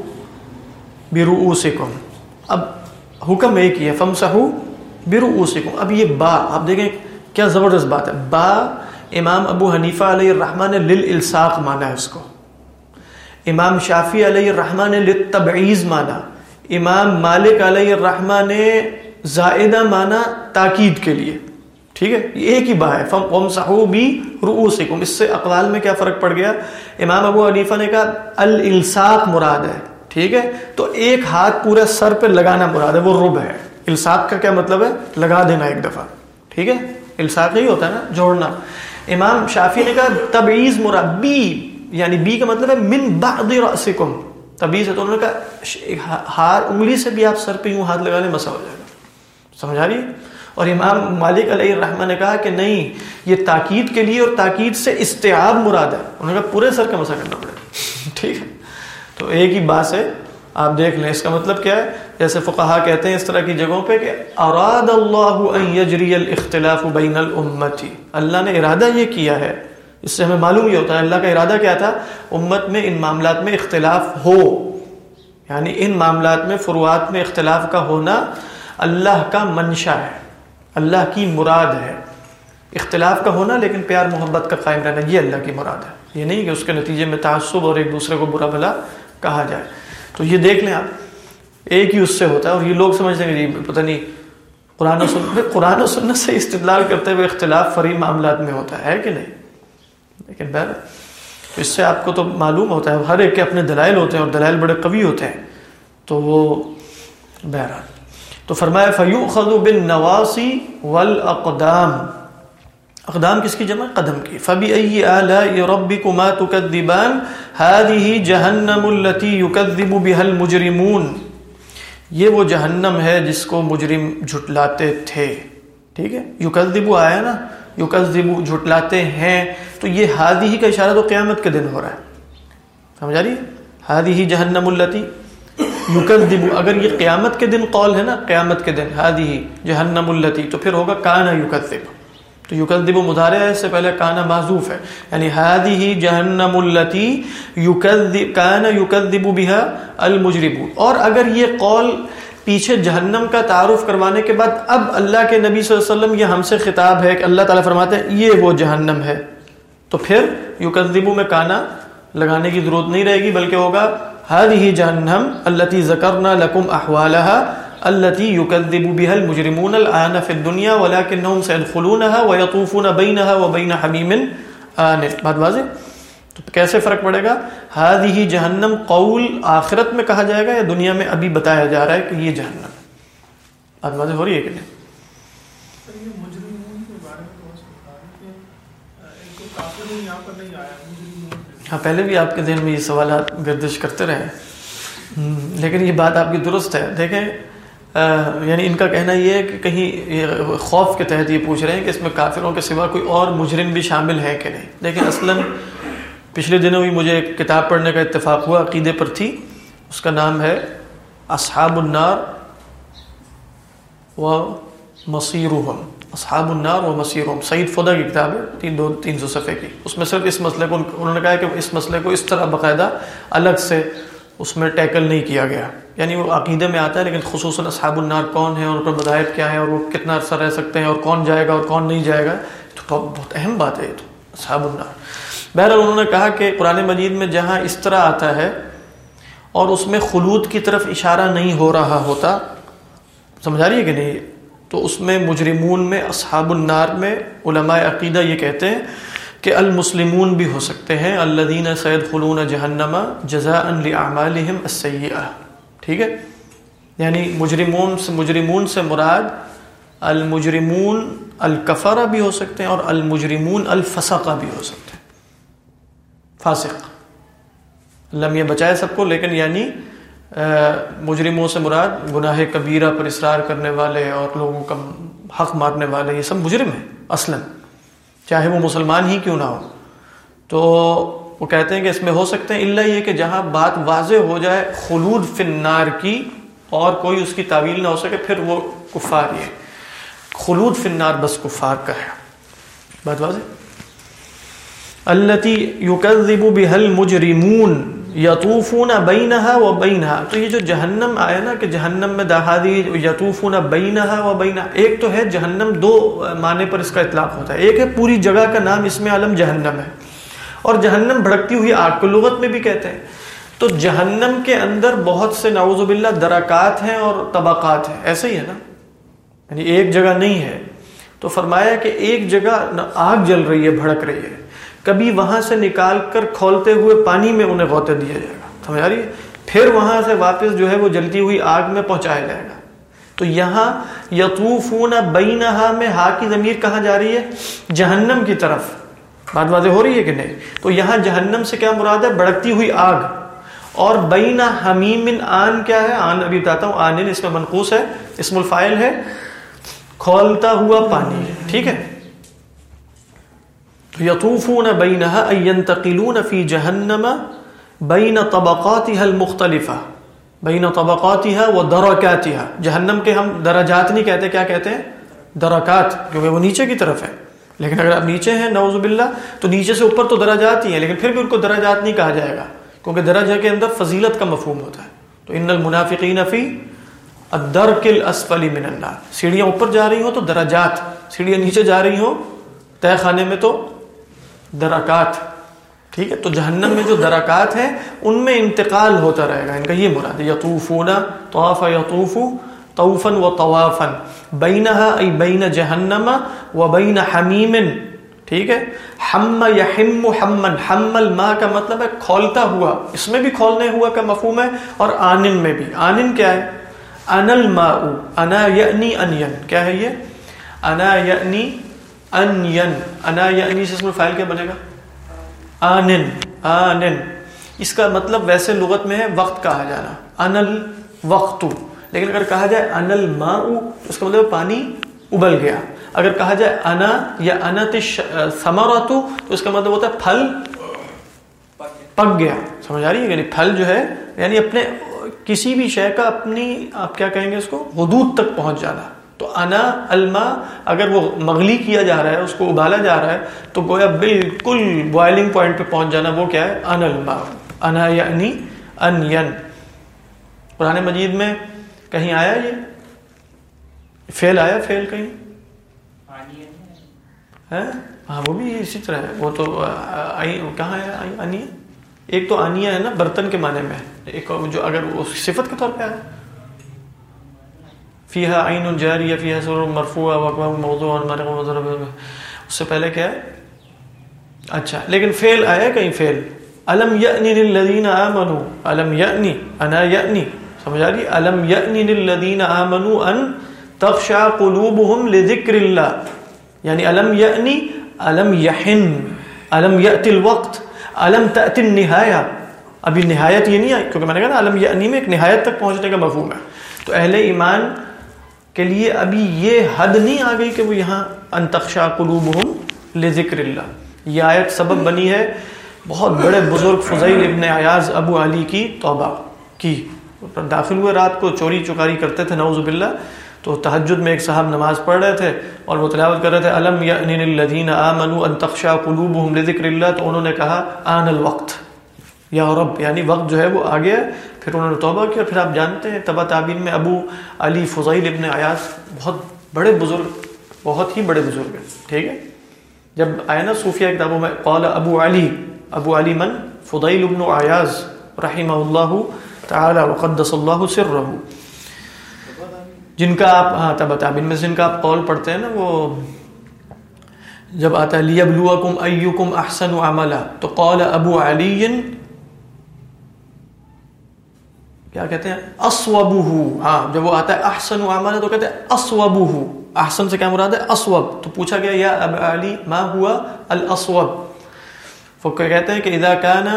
برو سکم اب حکم ایک ہی ہے فم سہو برو سکم اب یہ با، آپ دیکھیں کیا زبردست بات ہے، با امام ابو حنیفہ علیہ الرحمٰ نے لل الساق مانا ہے اس کو۔ امام شافی علیہ الرحمٰ نے لتبعیز مانا۔ امام مالک علیہ الرحمٰ نے زائدہ مانا تاکید کے لیے۔ ٹھیک ہے؟ یہ ایک ہی با ہے۔ فم قوم سہو بھی رؤوسکم اس سے اقوال میں کیا فرق پڑ گیا؟ امام ابو حنیفہ نے کہا، الالساق مراد ہے۔ ٹھیک ہے؟ تو ایک ہاتھ پورے سر پہ لگانا مراد ہے، وہ رب ہے۔ الساق کا کیا مطلب ہے؟ لگا دینا ایک دفعہ۔ ٹھیک ہے؟ الساق ہی ہوتا ہے نا، جوڑنا۔ امام شافی نے کہا، تبعیض مراد بی یعنی بی کا مطلب ہے، من بعد رأسکم. تبعیض ہے تو انہوں نے کہا ہار انگلی سے بھی آپ سر پہ یوں ہاتھ لگا لیں مسا ہو جائے گا. سمجھ آ رہی ہے اور امام مالک علیہ الرحمٰ نے کہا کہ نہیں، یہ تاکید کے لیے اور تاکید سے استعاب مراد ہے۔ انہوں نے کہا، پورے سر کا مسا کرنا پڑے گا. (laughs) ٹھیک ہے؟ تو ایک ہی بات ہے، آپ دیکھ لیں، اس کا مطلب کیا ہے؟ جیسے فقہا کہتے ہیں اس طرح کی جگہوں پہ کہ اراد اللہ ان یجری الاختلاف بین الامتی۔ اللہ نے ارادہ یہ کیا ہے، اس سے ہمیں معلوم یہ ہوتا ہے اللہ کا ارادہ کیا تھا؟ امت میں ان معاملات میں اختلاف ہو۔ یعنی ان معاملات میں، فروعات میں اختلاف کا ہونا اللہ کا منشا ہے، اللہ کی مراد ہے۔ اختلاف کا ہونا لیکن پیار محبت کا قائم رہنا، یہ اللہ کی مراد ہے۔ یہ نہیں کہ اس کے نتیجے میں تعصب اور ایک دوسرے کو برا بھلا کہا جائے۔ تو یہ دیکھ لیں آپ۔ ایک ہی اس سے ہوتا ہے اور یہ لوگ سمجھتے ہیں کہ جی، پتہ نہیں، قرآن و سن قرآن و سنت سے استدلال کرتے ہوئے اختلاف فری معاملات میں ہوتا ہے کہ نہیں؟ لیکن بہر، اس سے آپ کو تو معلوم ہوتا ہے، ہر ایک کے اپنے دلائل ہوتے ہیں اور دلائل بڑے قوی ہوتے ہیں، تو وہ بہرحال۔ تو فرمایا فیو خدو بن نواسی ول اقدام کس کی جمع؟ قدم کی۔ فبی ائی اعلی ربی کما تکدبان هذه جہنم التي يكذب بها المجرمون۔ یہ وہ جہنم ہے جس کو مجرم جھٹلاتے تھے۔ ٹھیک ہے؟ یکذب آیا نا؟ یکذب جھٹلاتے ہیں۔ تو یہ ہادی ہی کا اشارہ تو قیامت کے دن ہو رہا ہے۔ سمجھ آ رہی ہے ہادی ہی جہنم التی۔ یوکذب اگر یہ قیامت کے دن قول ہے نا، قیامت کے دن ہادی جہنم التی، تو پھر ہوگا کانا یوکذب۔ تو یوکذب مدارے اس سے پہلے کانا معذوف ہے۔ یعنی ہادی ہی جہنم التی یوکذب کانا یوکذب بها المجرب۔ اور اگر یہ قول پیچھے جہنم کا تعارف کروانے کے بعد اب اللہ کے نبی صلی اللہ علیہ وسلم یہ ہم سے خطاب ہے کہ اللہ تعالیٰ فرماتے ہیں، یہ وہ جہنم ہے۔ تو پھر یوکذبو میں کانا لگانے کی ضرورت نہیں رہے گی، بلکہ ہوگا هذه جهنم التي ذكرنا لكم احوالها التي يكذب بها المجرمون الان في الدنيا ولكنهم سيدخلونها ويطوفون بينها وبين حميم آن بات واضح؟ تو کیسے فرق پڑے گا؟ هذه جہنم قول آخرت میں کہا جائے گا یا دنیا میں ابھی بتایا جا رہا ہے کہ یہ جہنم بات واضح ہو رہی ہے کہ نہیں؟ ہاں پہلے بھی آپ کے ذہن میں یہ سوالات گردش کرتے رہے۔ لیکن یہ بات آپ کی درست ہے۔ دیکھیں یعنی ان کا کہنا یہ ہے کہ کہیں خوف کے تحت یہ پوچھ رہے ہیں کہ اس میں کافروں کے سوا کوئی اور مجرم بھی شامل ہے کہ نہیں؟ لیکن اصلا پچھلے دنوں بھی مجھے ایک کتاب پڑھنے کا اتفاق ہوا، عقیدے پر تھی۔ اس کا نام ہے اصحاب النار و مصیرہم۔ اصحاب النار و مسیروں سعید فدا کی کتاب ہے، تین دو، تین سو صفحے کی۔ اس میں صرف اس مسئلے کو، انہوں نے کہا کہ اس مسئلے کو اس طرح باقاعدہ الگ سے اس میں ٹیکل نہیں کیا گیا۔ یعنی وہ عقیدے میں آتا ہے، لیکن خصوصاً اصحاب النار کون ہے اور ان کا مذاہب کیا ہے اور وہ کتنا عرصہ رہ سکتے ہیں اور کون جائے گا اور کون نہیں جائے گا تو بہت اہم بات ہے، یہ تو اصحاب النار۔ بہرحال انہوں نے کہا کہ قرآن مجید میں جہاں اس طرح آتا ہے اور اس میں خلود کی طرف اشارہ نہیں ہو رہا ہوتا سمجھا رہی ہے کہ نہیں؟ تو اس میں مجرمون میں، اصحاب النار میں علماء عقیدہ یہ کہتے ہیں کہ المسلمون بھی ہو سکتے ہیں. الدین سید خلون جہنما جزا لعمالہم السیئہ. ٹھیک ہے؟ یعنی مجرمون سے مجرمون سے مراد المجرمون الکفرہ بھی ہو سکتے ہیں اور المجرمون الفسقہ بھی ہو سکتے ہیں. فاسق. اللہ یہ بچائے سب کو، لیکن یعنی مجرموں سے مراد گناہ کبیرہ پر اصرار کرنے والے اور لوگوں کا حق مارنے والے، یہ سب مجرم ہیں، اصلا. چاہے وہ مسلمان ہی کیوں نہ ہو۔ تو وہ کہتے ہیں کہ اس میں ہو سکتے ہیں اللہ یہ کہ جہاں بات واضح ہو جائے، خلود فنار کی اور کوئی اس کی تعویل نہ ہو سکے، پھر وہ کفار یہ خلود فنار بس کفار کا ہے۔ بات واضح؟ التی يكذب بحل مجرمون۔ یطوفون بینہا و بینہا. تو یہ جو جہنم آیا نا کہ جہنم میں دہادی یطوفون بینہا و بینہا. ایک تو ہے جہنم دو معنی پر اس کا اطلاق ہوتا ہے. ایک ہے پوری جگہ کا نام اس میں عالم جہنم ہے. اور جہنم بھڑکتی ہوئی آگ کو لغت میں بھی کہتے ہیں. تو جہنم کے اندر بہت سے نعوذ باللہ درکات ہیں اور طبقات ہیں. ایسے ہی ہے نا؟ یعنی ایک جگہ نہیں ہے. تو فرمایا کہ ایک جگہ آگ جل رہی ہے، بھڑک رہی ہے. کبھی وہاں سے نکال کر کھولتے ہوئے پانی میں انہیں غوطہ دیا جائے گا۔ سمجھ آ رہی ہے؟ پھر وہاں سے واپس جو ہے وہ جلتی ہوئی آگ میں پہنچایا جائے گا۔ تو یہاں یطوفون بینہا میں ہا کی ضمیر کہاں جا رہی ہے؟ جہنم کی طرف۔ بات واضح ہو رہی ہے کہ نہیں؟ تو یہاں جہنم سے کیا مراد ہے؟ بڑکتی ہوئی آگ۔ اور بین حمیم آن کیا ہے؟ آن ابھی بتاتا ہوں، آن یعنی اس میں منقوص ہے، اسم الفائل ہے، کھولتا ہوا پانی۔ ٹھیک ہے؟ یطوفون بینہا اینتقلون فی جہنم بین طبقاتها المختلفہ بین طبقاتها و درکاتها جہنم کے ہم درجات نہیں کہتے، کیا کہتے ہیں؟ درکات، کیونکہ وہ نیچے کی طرف ہے۔ لیکن اگر آپ نیچے ہیں، نعوذ باللہ، تو نیچے سے اوپر تو درجات ہی ہیں، لیکن پھر بھی ان کو درجات نہیں کہا جائے گا، کیونکہ درجہ کے اندر فضیلت کا مفہوم ہوتا ہے۔ تو ان المنافقین فی الدرک الاسفل من النار۔ سیڑھیاں اوپر جا رہی ہوں تو درجات، سیڑھیاں نیچے جا رہی ہوں تہ خانے میں تو درکات۔ ٹھیک ہے، تو جہنم میں جو درکات ہیں، ان میں انتقال ہوتا رہے گا۔ ان کا یہ مراد ہے، یطوفون طواف یطوف طوفا و طوافا۔ بینہا، ای بین جہنم و بین حمیم۔ ٹھیک ہے، حم یحم حمن۔ حم الماء کا مطلب ہے کھولتا ہوا۔ اس میں بھی کھولنے ہوا کا مفہوم ہے، اور آنن میں بھی۔ آنن کیا ہے؟ ان الماء انا یعنی انین۔ کیا ہے یہ؟ انا یعنی انین، انا یعنی سے اس میں فائل کیا بنے گا؟ آنن آنن۔ اس کا مطلب ویسے لغت میں ہے وقت کہا جانا۔ انل وقت لیکن اگر کہا جائے انل ما اس کا مطلب پانی ابل گیا۔ اگر کہا جائے انا یا انت ثمراتو تو اس کا مطلب ہوتا ہے پھل پک گیا۔ سمجھ آ رہی ہے؟ یعنی پھل جو ہے یعنی اپنے کسی بھی شے کا اپنی، آپ کیا کہیں گے اس کو؟ حدود تک پہنچ جانا۔ تو انا الما اگر وہ مغلی کیا جا رہا ہے، اس کو ابالا جا رہا ہے، تو گویا بالکل بوائلنگ پوائنٹ پہ پہنچ جانا، وہ کیا ہے؟ ان الما انا یعنی ان ین قرآن مجید میں کہیں آیا یہ؟ فیل آیا فیل کہیں؟ ہاں وہ بھی اسی طرح ہے۔ وہ تو کہاں ہے؟ انیا ایک تو انیا ہے نا، برتن کے معنی میں ایک جو اگر وہ صفت کے طور پہ آیا۔ فیہا عین جاریہ، فیہا سر مرفوع وقوہ موضوع اس سے پہلے کیا ہے؟ اچھا لیکن فیل آیا کہیں فیل علم یعنی للذین آمنوا؟ علم یعنی انا یعنی سمجھا رہی؟ علم یعنی للذین آمنوا ان تخشع قلوبهم لذکر اللہ۔ یعنی علم یعنی علم یحن علم یأتی الوقت علم تأتی النہایہ ابھی نہایت یہ نہیں آئی، کیونکہ میں نے کہا نا علم یعنی میں ایک نہایت تک پہنچنے کا مفہوم ہے۔ تو اہل ایمان کے لیے ابھی یہ حد نہیں آ گئی کہ وہ یہاں انتخشا قلوبہم لذکر اللہ یہ آیت سبب بنی ہے بہت بڑے بزرگ فضیل ابن عیاض ابو علی کی توبہ کی۔ داخل ہوئے رات کو چوری چکاری کرتے تھے، نعوذ باللہ۔ تو تہجد میں ایک صاحب نماز پڑھ رہے تھے اور وہ تلاوت کر رہے تھے علم یعنی الذین آمنوا ان تخشا قلوبہم لذکر اللہ تو انہوں نے کہا، آن الوقت. یا رب یعنی وقت جو ہے وہ آ گیا پھر انہوں نے توبہ کیا پھر آپ جانتے ہیں تبا تعبین میں ابو علی فضیل ابن عیاض بہت بڑے بزرگ، بہت ہی بڑے بزرگ ہیں، ٹھیک ہے؟ جب آئے نا صوفیہ کتابوں میں، قال ابو علی ابو علی من؟ فضیل ابن عیاض رحمہ اللہ تعالی وقدس اللہ سرہ۔ جن کا آپ ہاں تبا تعبین میں جن کا آپ قول پڑھتے ہیں نا، وہ جب آتا ہے، لیبلوکم ایکم احسن عملا، تو قال ابو علی کیا کہتے ہیں اسوبہ ہاں جب وہ آتا ہے احسن عمل ہے تو کہتے ہیں اسوبہ احسن سے کیا مراد ہے اسوب تو پوچھا گیا یا اب علی ما ہوا الاسوب وہ کہتے ہیں کہ اذا كان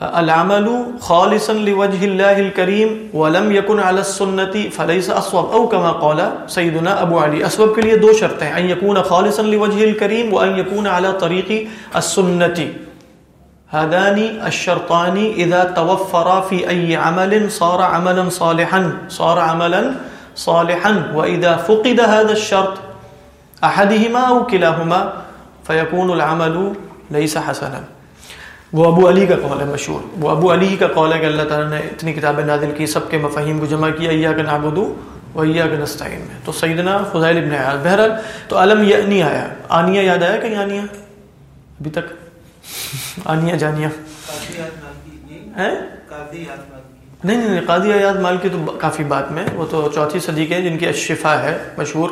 العمل خالصا لوجه الله الكريم ولم يكن على السنه فليس اصوب او كما قال سيدنا ابو علي اسوب کے لیے دو شرطیں ہیں ان يكون خالصا لوجه الكريم وان يكون على طريق السنه هذان الشرطان اذا توفرا في اي عمل صار عملا صالحا، صار عملا صالحا. واذا فقد هذا الشرط احدهما او كلاهما فيكون العمل ليس حسنا. وہ ابو علی کا قول ہے مشہور. وہ ابو علی کا قول ہے کہ اللہ تعالیٰ نے اتنی کتابیں نازل کی، سب کے مفاہیم کو جمع کیا ایا کا نابدو و ایا کا نستعین میں تو سیدنا فضائل ابن عیاض، بہرحال تو علم یہ نہیں آیا آنیا یاد آیا کہ آنیا ابھی تک؟ آنیا جانیا نہیں نہیں نہیں، قاضی ایاز مال کی تو کافی بات میں۔ وہ تو چوتھی صدی کے جن کی اشفا ہے، مشہور۔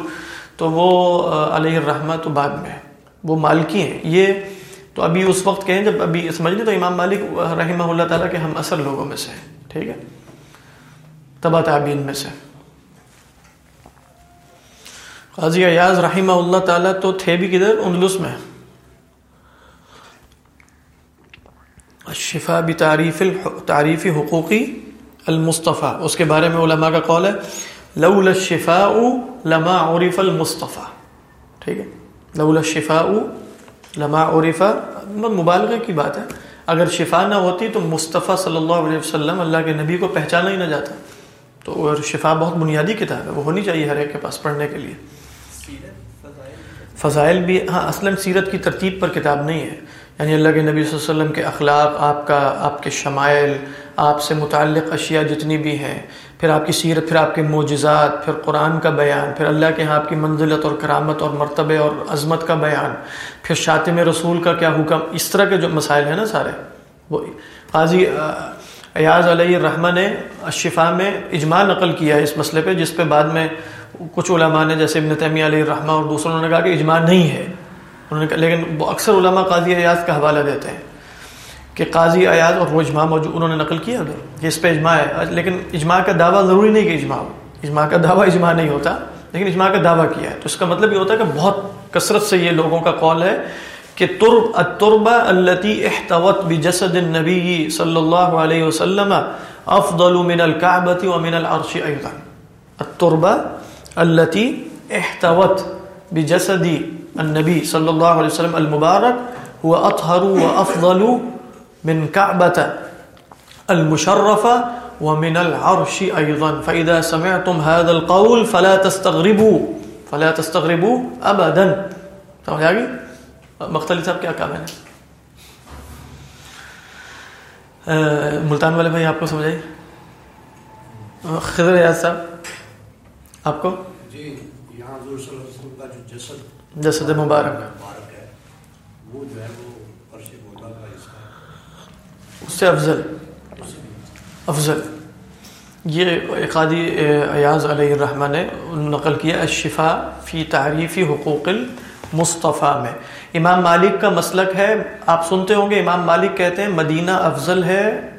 تو وہ علیہ الرحمہ تو بعد میں۔ وہ مالکی ہیں۔ یہ تو ابھی اس وقت کہیں، جب ابھی سمجھ لیں تو امام مالک، رحمہ اللہ تعالیٰ کے ہم اصل لوگوں میں سے ہیں، ٹھیک ہے؟ تبا تعبین میں سے۔ قاضی ایاز رحمہ اللہ تعالیٰ تو تھے بھی کدھر؟ اندلس میں۔ الشفا بتعریف تعریفی حقوقی المصطفیٰ اس کے بارے میں علماء کا قول ہے لولا الشفاء لما عرف المصطفیٰ ٹھیک ہے؟ لولا الشفاء لما عرف مبالغے کی بات ہے۔ اگر شفا نہ ہوتی تو مصطفیٰ صلی اللہ علیہ وسلم اللہ کے نبی کو پہچانا ہی نہ جاتا۔ تو شفا بہت بنیادی کتاب ہے وہ ہونی چاہیے ہر ایک کے پاس پڑھنے کے لیے۔ فضائل بھی ہاں اصلاً سیرت کی ترتیب پر کتاب نہیں ہے۔ یعنی اللہ کے نبی صلی اللہ علیہ وسلم کے اخلاق، آپ کا، آپ کے شمائل، آپ سے متعلق اشیاء جتنی بھی ہیں، پھر آپ کی سیرت، پھر آپ کے معجزات، پھر قرآن کا بیان، پھر اللہ کے ہاں آپ کی منزلت اور کرامت اور مرتبے اور عظمت کا بیان، پھر شاطم رسول کا کیا حکم، اس طرح کے جو مسائل ہیں نا سارے، وہ قاضی ایاز علیہ الرحمٰ نے اشفا میں اجماع نقل کیا ہے اس مسئلے پہ، جس پہ بعد میں کچھ علماء نے، جیسے ابن تیمیہ علیہ الرحمٰ اور دوسروں نے کہا کہ اجماع نہیں ہے۔ انہوں نے کہا لیکن وہ اکثر علماء قاضی ایاز کا حوالہ دیتے ہیں کہ قاضی ایاز اور وہ اجماع موجود انہوں نے نقل کیا ادھر کہ اس پہ اجماع ہے۔ لیکن اجماع کا دعویٰ ضروری نہیں کہ اجماع ہو۔ اجماع کا دعویٰ اجماع نہیں ہوتا، لیکن اجماع کا دعویٰ کیا ہے۔ تو اس کا مطلب یہ ہوتا ہے کہ بہت کثرت سے یہ لوگوں کا قول ہے کہ ترب التربہ التي احتوت بجسد النبی صلی اللہ علیہ وسلم افضل من الكعبة ومن العرش ايضا التربہ التي احتوت بجسد النبی صلی اللہ علیہ وسلم المبارک هو اطهر وافضل من كعبة المشرفة ومن العرش أيضا. فإذا سمعتم هذا القول فلا تستغربوا فلا تستغربوا أبدا. سمجھ آگی مختلف صاحب کیا کام ہے؟ ملتان والے بھائی، آپ کو سمجھ آئی؟ خضر یاد صاحب، آپ کو؟
جی یہاں حضور صلی اللہ علیہ وسلم کا جو جسد
جسد مبارک۔ اس سے افضل۔ افضل۔ یہ قادی ایاز علیہ الرحمٰ نے نقل کیا الشفا فی تعریفی حقوق المصطفیٰ میں۔ امام مالک کا مسلک ہے، آپ سنتے ہوں گے، امام مالک کہتے ہیں، مدینہ افضل ہے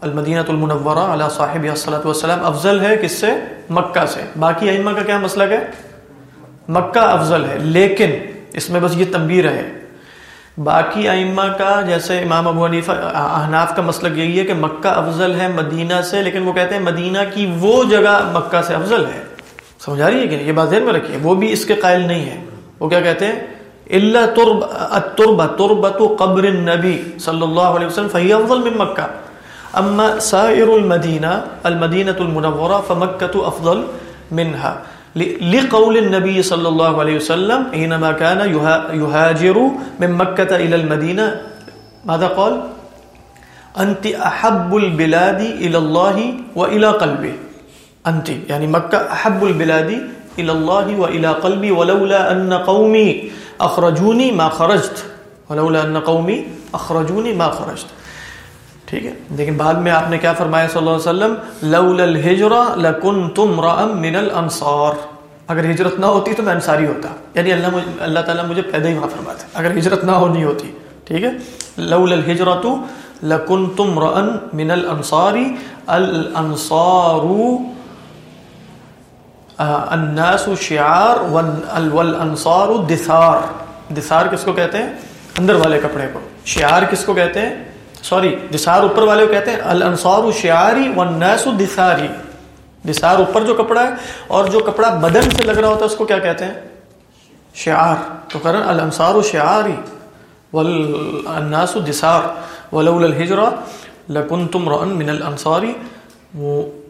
المدینہ المنورہ علیہ صاحب صلاحت والسلام افضل ہے کس سے؟ مکہ سے۔ باقی ائمہ کا کیا مسلک ہے؟ مکہ افضل ہے، لیکن اس میں بس یہ تنبیر ہے باقی ائمہ کا جیسے امام ابو حنیفہ، احناف کا مسلک یہی ہے کہ مکہ افضل ہے مدینہ سے، لیکن وہ کہتے ہیں مدینہ کی وہ جگہ مکہ سے افضل ہے۔ سمجھا رہی ہے کہ نہیں؟ یہ بات ذہن میں رکھیے، وہ بھی اس کے قائل نہیں ہے۔ وہ کیا کہتے ہیں؟ اللہ ترب التربہ تربت قبر النبی صلی اللہ علیہ وسلم، فہی افضل من مکہ۔ اما سائر المدینہ المدینة المنورہ فمکہ افضل منها لقول النبي صلى الله عليه وسلم حينما كان يهاجر من مكة إلى المدينة ماذا قال أنت أحب البلاد إلى الله وإلى قلبي أنت يعني یعنی مكة أحب البلاد إلى الله وإلى قلبي ولولا أن قومي أخرجوني ما خرجت. ولولا أن قومي أخرجوني ما خرجت. ٹھیک ہے؟ لیکن بعد میں آپ نے کیا فرمایا صلی اللہ علیہ وسلم؟ لولا الہجرہ لکنتم رأم من الانصار. اگر ہجرت نہ ہوتی تو میں انصاری ہوتا. یعنی اللہ مجھ اللہ تعالیٰ مجھے پیدا ہی وہاں فرماتا اگر ہجرت نہ ہونی ہوتی، ٹھیک ہے؟ لولا الہجرۃ لکنتم رأن من الانصار. الانصار الناس شعار والانصار دثار. دثار کس کو کہتے ہیں؟ اندر والے کپڑے کو. شعار کس کو کہتے ہیں؟ سوری، دسار اوپر والے کو کہتے ہیں الانصار شعاری والناس دثاری دسار اوپر جو کپڑا ہے اور جو کپڑا بدن سے لگ رہا ہوتا ہے، اس کو کیا کہتے ہیں؟ شعار۔ تو کرن الانصار شعاری والناس دسار۔ ولولا الحجرہ لکنتم رأن من الانصاری۔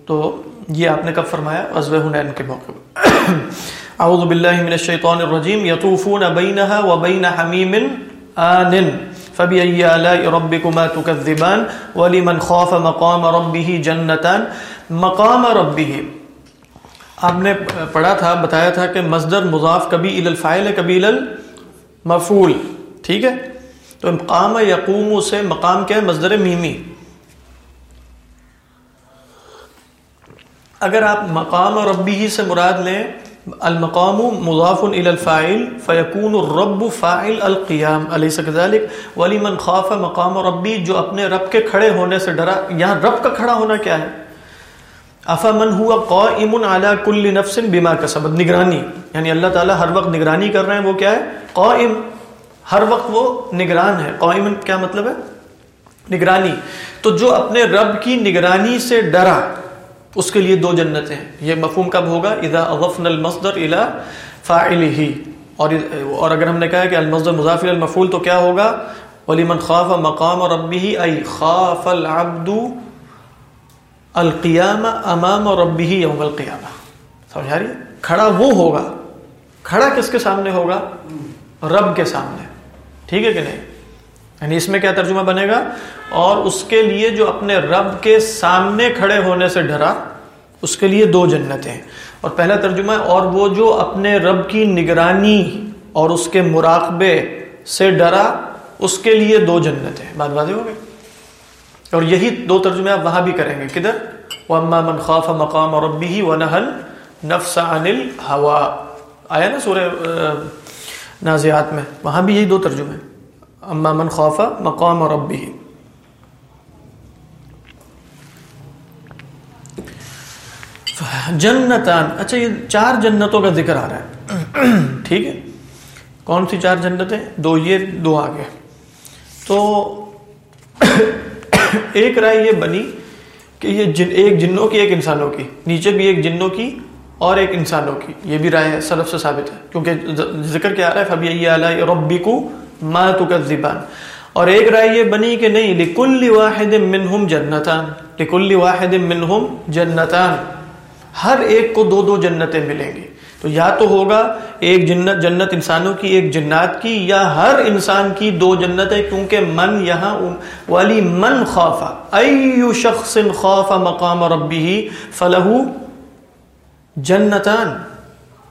تو یہ آپ نے کب فرمایا؟ غزوہ حنین کے موقع پر۔ اعوذ باللہ من الشیطان الرجیم۔ یطوفون بینہا و بین حمیم آن فبأي آلاء ربكما تكذبان ولمن خاف مقام ربه جنتان مقام ربه آپ نے پڑھا تھا، بتایا تھا کہ مصدر مضاف کبھی ال الفائل ہے کبھی ال المفعول، ٹھیک ہے؟ تو مقام یقوم سے مقام کیا ہے؟ مصدر میمی اگر آپ مقام ربی ہی سے مراد لیں المقام مضاف الى الفاعل فیکون الرب فاعل القیام علیہ كذلك؟ ولی من خاف مقام ربی جو اپنے رب کے کھڑے ہونے سے ڈرا، یہاں رب کا کھڑا ہونا کیا ہے؟ افامن ہوا قائم على كل نفس بما كسبت نگرانی. یعنی اللہ تعالیٰ ہر وقت نگرانی کر رہے ہیں، وہ کیا ہے؟ قائم. ہر وقت وہ نگران ہے. قائم کیا مطلب ہے؟ نگرانی. تو جو اپنے رب کی نگرانی سے ڈرا اس کے لیے دو جنتیں ہیں۔ یہ مفہوم کب ہوگا؟ اذا اضفنا المصدر الى فاعله۔ اور اور اگر ہم نے کہا کہ المصدر مضاف المفعول تو کیا ہوگا؟ ولمن خاف مقام ربه، اي خاف العبد القیامہ امام ربه یوم القیامہ سمجھ آ رہی ہے؟ کھڑا وہ ہوگا۔ کھڑا کس کے سامنے ہوگا؟ رب کے سامنے۔ ٹھیک ہے کہ نہیں؟ یعنی اس میں کیا ترجمہ بنے گا؟ اور اس کے لیے جو اپنے رب کے سامنے کھڑے ہونے سے ڈرا، اس کے لیے دو جنتیں۔ اور پہلا ترجمہ ہے، اور وہ جو اپنے رب کی نگرانی اور اس کے مراقبے سے ڈرا، اس کے لیے دو جنتیں۔ بات باتیں ہو گئی؟ اور یہی دو ترجمے آپ وہاں بھی کریں گے۔ کدھر؟ وَأَمَّا مَنْ خَافَ مَقَامَ رَبِّهِ وَنَهَلْ نَفْسَ عَنِ الْهَوَىٰ۔ آیا نا سورہ نازیات میں؟ وہاں بھی یہی دو ترجمے ہیں۔ اما من خوف مقام ربی جنتان اچھا یہ چار جنتوں کا ذکر آ رہا ہے۔ ٹھیک ہے؟ کون سی چار جنتیں؟ دو، یہ دو آگے۔ تو ایک رائے یہ بنی کہ یہ جن، ایک جنوں کی، ایک انسانوں کی۔ نیچے بھی ایک جنوں کی اور ایک انسانوں کی۔ یہ بھی رائے سلف سے ثابت ہے۔ کیونکہ ذکر کیا آ رہا ہے فبی علی ربکو ما تکذبان اور ایک رائے یہ بنی کہ نہیں، لکل واحد منہم جنتان، لکل واحد منہم جنتان۔ ہر ایک کو دو دو جنتیں ملیں گی۔ تو یا تو ہوگا ایک جنت جنت انسانوں کی، ایک جنات کی، یا ہر انسان کی دو جنتیں، کیونکہ من یہاں والی من خوفا ایو شخص خوف مقام ربی فلہو جنتان۔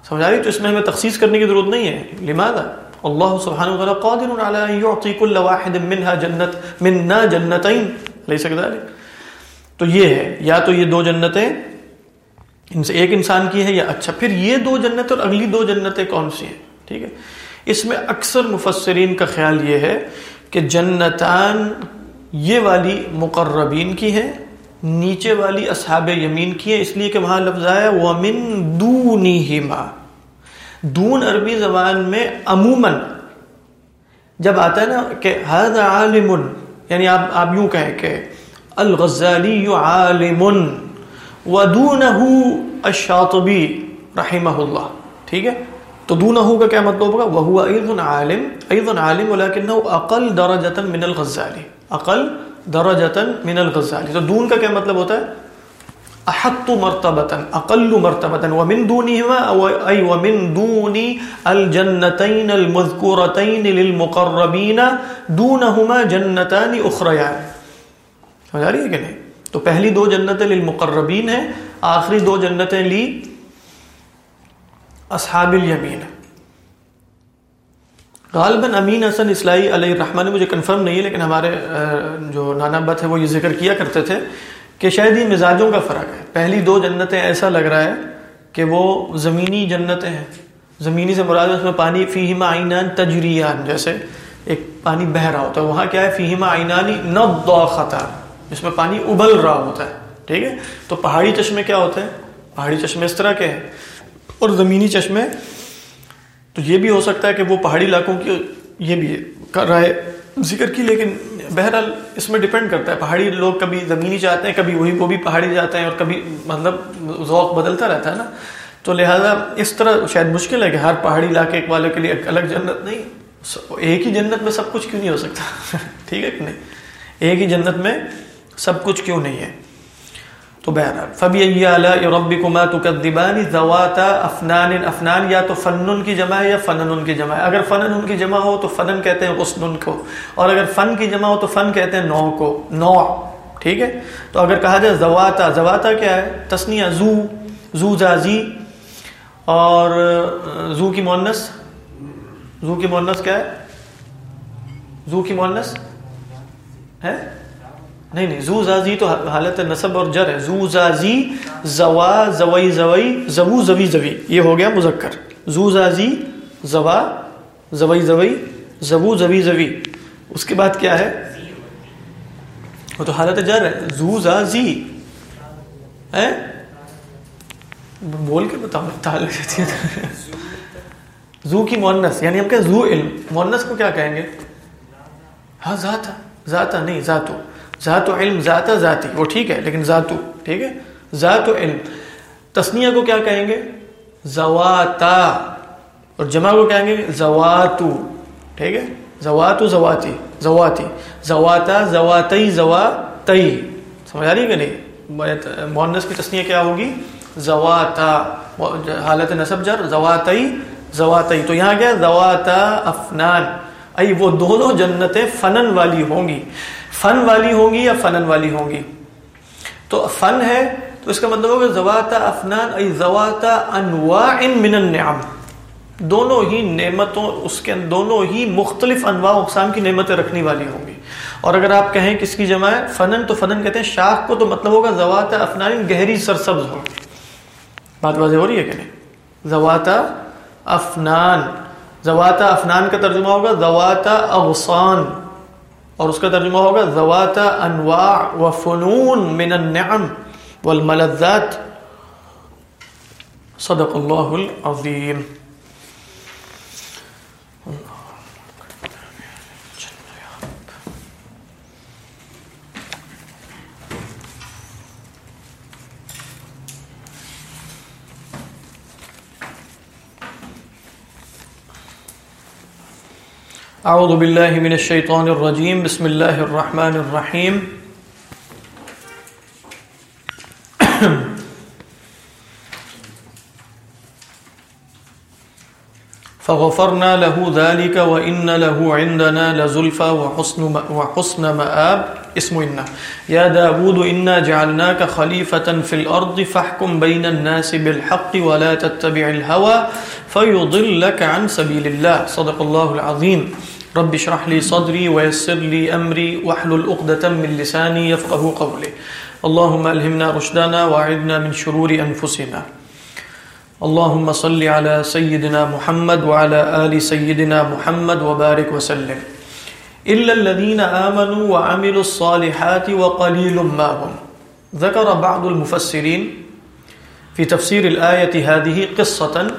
سمجھا رہی تو اس میں ہمیں تخصیص کرنے کی ضرورت نہیں ہے۔ لماذا؟ اللہ سبحانہ وتعالی قادر علی ان يعطي كل واحد منها جنت مننا جنتين ليس كذلك تو یہ ہے، یا تو یہ دو جنتیں ان سے ایک انسان کی ہے یا اچھا پھر یہ دو جنتیں اور اگلی دو جنتیں کون سی ہیں؟ ٹھیک ہے؟ اس میں اکثر مفسرین کا خیال یہ ہے کہ جنتان یہ والی مقربین کی ہے نیچے والی اصحاب یمین کی ہے اس لیے کہ وہاں لفظ آیا، وَمِن دُونِهِمَا۔ دون عربی زبان میں عموماً جب آتا ہے نا کہ حد عالم یعنی آپ آپ یوں کہیں کہ الغزالی عالم ودونہ الشاطبی رحمہ اللہ، ٹھیک ہے؟ تو دونہ کا کیا مطلب ہوگا؟ وہ ایضا عالم ایضا عالم ولکنہ اقل درجتا من الغزالی، اقل درجتا من الغزالی۔ تو دون کا کیا مطلب ہوتا ہے؟ احط مرتبتا اقل مرتبتا ومن دونهما اي ومن دون الجنتين المذكورتين للمقربين دونهما جنتان اخريان سمجھ رہی ہے کہ نہیں؟ تو پہلی دو جنتیں للمقربین ہیں، آخری دو جنتیں لی اصحاب الیمین. غالباً امین حسن اسلائی علیہ الرحمن مجھے کنفرم نہیں ہے، لیکن ہمارے جو نانا بت ہے وہ یہ ذکر کیا کرتے تھے۔ کہ شاید یہ مزاجوں کا فرق ہے۔ پہلی دو جنتیں ایسا لگ رہا ہے کہ وہ زمینی جنتیں ہیں۔ زمینی سے مراد اس میں پانی فیہما آئینان تجریان، جیسے ایک پانی بہ رہا ہوتا ہے۔ وہاں کیا ہے؟ فیہما آئینانی نضاختا، جس میں پانی ابل رہا ہوتا ہے۔ ٹھیک ہے؟ تو پہاڑی چشمے کیا ہوتے ہیں؟ پہاڑی چشمے اس طرح کے ہیں۔ اور زمینی چشمے، تو یہ بھی ہو سکتا ہے کہ وہ پہاڑی علاقوں کی، یہ بھی کر رہا ہے ذکر کی، لیکن بہرحال اس میں ڈپینڈ کرتا ہے۔ پہاڑی لوگ کبھی زمینی جاتے ہیں، کبھی وہی وہ بھی پہاڑی جاتے ہیں اور کبھی مطلب ذوق بدلتا رہتا ہے نا۔ تو لہٰذا اس طرح شاید مشکل ہے کہ ہر پہاڑی علاقے والے کے لیے ایک الگ جنت نہیں، ایک ہی جنت میں سب کچھ کیوں نہیں ہو سکتا؟ (laughs) ٹھیک ہے کہ نہیں؟ ایک ہی جنت میں سب کچھ کیوں نہیں ہے؟ تو بہرحال فبی علیہ ربکما تکذبان ذواتا افنان افنان یا تو فنن کی جمع ہے یا فنن کی جمع ہے۔ اگر فنن کی جمع ہو تو فنن کہتے ہیں غسن کو، اور اگر فن کی جمع ہو تو فن کہتے ہیں نو کو، نو۔ ٹھیک ہے؟ تو اگر کہا جائے زواتا زواتا کیا ہے؟ تسنیہ، زو زو زازی اور زو کی مونس زو کی مونس کیا ہے؟ زو کی مونس ہے؟ نہیں نہیں زو زازی تو حالت نصب اور جر ہے۔ زو زازی زوا، زوئی زوئی زبو زوی زوی۔ یہ ہو گیا مذکر۔ زو زازی زوا، زوئی زوئی زبو زوی زوی۔ اس کے بعد کیا ہے؟ وہ تو حالت جر ہے۔ زو زازی ہے بول کے بتاؤ تعلق زو کی مونس یعنی ہم کہ زو علم۔ مونس کو کیا کہیں گے؟ ہاں ذات۔ ذاتا نہیں، ذاتو۔ ذات و علم ذاتا ذاتی، وہ ٹھیک ہے، لیکن ذاتو، ٹھیک ہے؟ ذات و علم۔ تسنیہ کو کیا کہیں گے؟ زواتا۔ اور جمع کو کہیں گے؟ زواتو، ٹھیک ہے؟ زواتو زواتی زواتی۔ زواتا زواتی زواتئی۔ سمجھ آ رہی ہے کہ نہیں؟ مونس کی تسنیہ کیا ہوگی؟ زواتا۔ حالت نصب جر، زواتئی زواتئی۔ تو یہاں کیا زواتا افنان۔ ای وہ دونوں جنتیں فنن والی ہوں گی۔ فن والی ہوں گی یا فنن والی ہوں گی؟ تو فن ہے، تو اس کا مطلب ہوگا زواتا افنان، ای زواتا انواع من النعم۔ دونوں ہی نعمتوں، اس کے دونوں ہی مختلف انواع اقسام کی نعمتیں رکھنے والی ہوں گی۔ اور اگر آپ کہیں کس کی جمع ہے، فنن تو فنن کہتے ہیں، شاخ کو تو مطلب ہوگا زواتا افنان، گہری سرسبز ہو بات واضح ہو رہی ہے کہ نہیں؟ زواتا افنان۔ زواتا افنان کا ترجمہ ہوگا زواتا اغصان۔ اور اس کا ترجمہ ہوگا زواتا انواع و فنون من النعم والملذات. صدق اللہ العظیم. اعوذ باللہ من الشیطان الرجیم بسم اللہ الرحمن الرحیم۔ فغفرنا له ذلك وإن له عندنا لزلفى وحسن, وحسن مآب۔ اسم إنا يا داود إنا جعلناك خليفة في الأرض فاحكم بين الناس بالحق ولا تتبع الهوى فيضلك عن سبيل الله۔ صدق الله العظيم۔ رب اشرح لي صدري ويسر لي أمري واحلل عقدة من لساني يفقه قولي. اللهم ألهمنا رشدنا وأعذنا من شرور أنفسنا. اللهم صل على سيدنا محمد وعلى آل سيدنا محمد وبارك وسلم. إلا الذين آمنوا وعملوا الصالحات وقليل ما هم. ذكر بعض المفسرين في تفسير الآية هذه قصة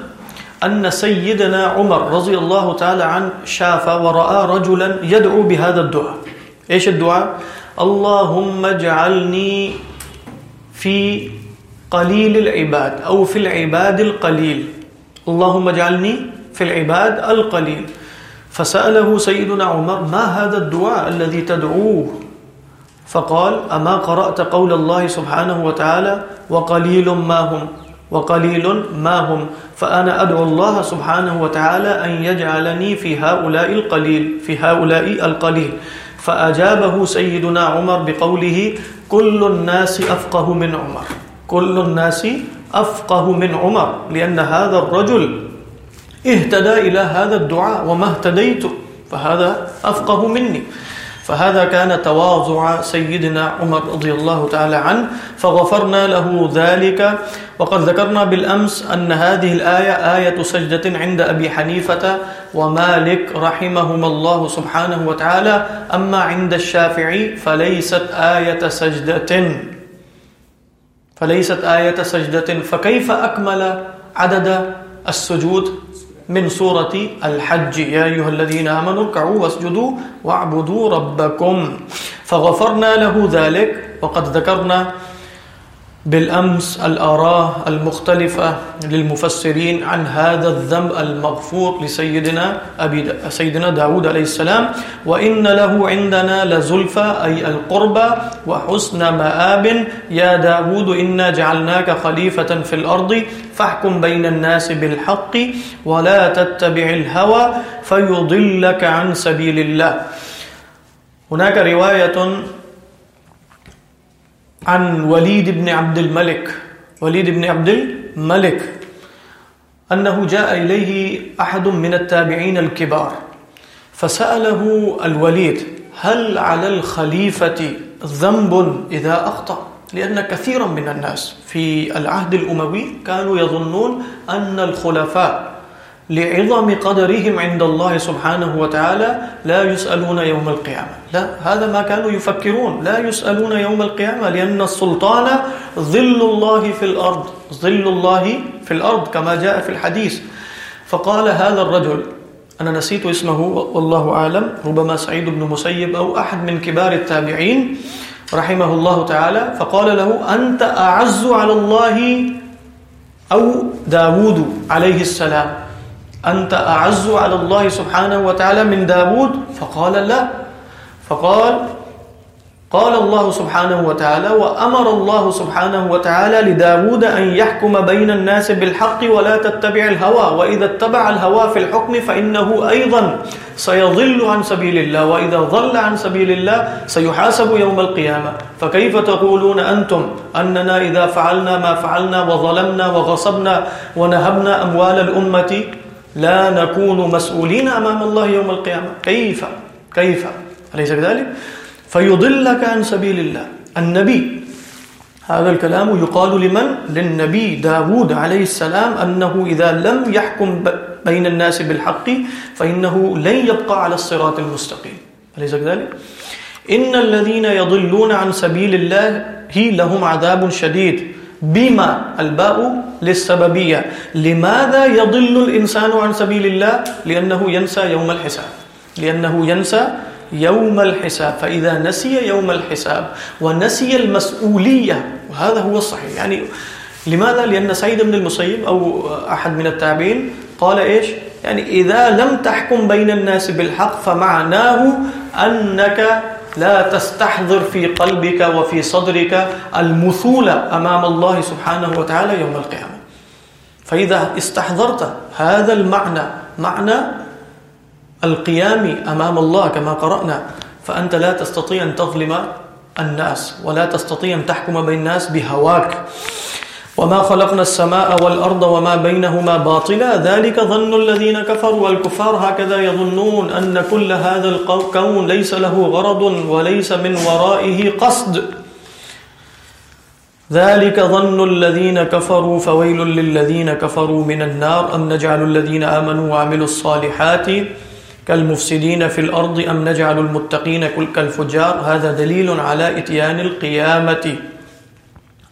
أن سيدنا عمر رضي الله تعالى عن شاف ورأى رجلا يدعو بهذا الدعاء. إيش الدعاء؟ اللهم اجعلني في قليل العباد أو في العباد القليل. اللهم اجعلني في العباد القليل. فسأله سيدنا عمر، ما هذا الدعاء الذي تدعوه؟ فقال، أما قرأت قول الله سبحانه وتعالى، وقليل ما هم. وقليل ما هم. فأنا أدعو الله سبحانه وتعالى أن يجعلني في هؤلاء القليل، في هؤلاء القليل. فأجابه سيدنا عمر بقوله، كل الناس أفقه من عمر. كل الناس أفقه من عمر، لأن هذا الرجل اهتدى إلى هذا الدعاء وما اهتديت، فهذا أفقه مني. فهذا كان تواضع سيدنا عمر رضي الله تعالى عنه، فغفرنا له ذلك. وقد ذكرنا بالأمس أن هذه الآية آية سجدة عند أبي حنيفة، ومالك رحمهما الله سبحانه وتعالى. أما عند الشافعي فليست آية سجدة. فليست آية سجدة. فكيف أكمل عدد السجود؟ من سورة الحج. يا أيها الذين آمنوا اركعوا واسجدوا واعبدوا ربكم فغفرنا له ذلك وقد ذكرنا بالأمس الآراء المختلفة للمفسرين عن هذا الذنب المغفور لسيدنا أبي دا سيدنا داود عليه السلام، وإن له عندنا لزلفى، أي القربى وحسن مآب. يا داود، إنا جعلناك خليفة في الأرض، فاحكم بين الناس بالحق ولا تتبع الهوى فيضلك عن سبيل الله. هناك رواية عن وليد بن عبد الملك وليد بن عبد الملك أنه جاء إليه أحد من التابعين الكبار فسأله الوليد هل على الخليفة ذنب إذا أخطأ لأن كثيرا من الناس في العهد الأموي كانوا يظنون أن الخلفاء لعظم قدرهم عند الله سبحانه وتعالى لا يسألون يوم القيامة. لا، هذا ما كانوا يفكرون. لا يسألون يوم القيامة لأن السلطان ظل الله في الأرض، ظل الله في الأرض كما جاء في الحديث. فقال هذا الرجل، أنا نسيت اسمه، والله أعلم، ربما سعيد بن مسيب أو أحد من كبار التابعين رحمه الله تعالى. فقال له، أنت أعز على الله أو داود عليه السلام؟ أنت أعز على الله سبحانه وتعالى من داود فقال لا. فقال، قال الله سبحانه وتعالى، وأمر الله سبحانه وتعالى لداود أن يحكم بين الناس بالحق ولا تتبع الهوى، وإذا اتبع الهوى في الحكم فإنه أيضا سيضل عن سبيل الله، وإذا ضل عن سبيل الله سيحاسب يوم القيامة. فكيف تقولون أنتم؟ أننا إذا فعلنا ما فعلنا وظلمنا وغصبنا ونهبنا أموال الأمة لا نكون مسؤولين أمام الله يوم القيامة. كيف؟ كيف؟ أليس كذلك؟ فيضلك عن سبيل الله. النبي، هذا الكلام يقال لمن؟ للنبي داود عليه السلام، أنه إذا لم يحكم بين الناس بالحق، فإنه لن يبقى على الصراط المستقيم. أليس كذلك؟ إن الذين يضلون عن سبيل الله، هي لهم عذاب شديد. بما الباء للسببية لماذا يضل الإنسان عن سبيل الله لأنه ينسى يوم الحساب لأنه ينسى يوم الحساب فإذا نسي يوم الحساب ونسي المسؤولية وهذا هو الصحيح يعني لماذا؟ لأن سيد بن المسيب أو أحد من التابعين قال إيش؟ يعني إذا لم تحكم بين الناس بالحق فمعناه أنك لا تستحضر في قلبك وفي صدرك المثول أمام الله سبحانه وتعالى يوم القيامة. فإذا استحضرت هذا المعنى، معنى القيام أمام الله كما قرأنا، فأنت لا تستطيع أن تظلم الناس، ولا تستطيع أن تحكم بين الناس بهواك. وما خلقنا السماء والأرض وما بينهما باطلا. ذلك ظن الذين كفروا والكفار. هكذا يظنون أن كل هذا الكون ليس له غرض وليس من ورائه قصد. ذلك ظن الذين كفروا. فويل للذين كفروا من النار. أم نجعل الذين آمنوا وعملوا الصالحات كالمفسدين في الأرض. أم نجعل المتقين كالفجار. هذا دليل على إتيان القيامة.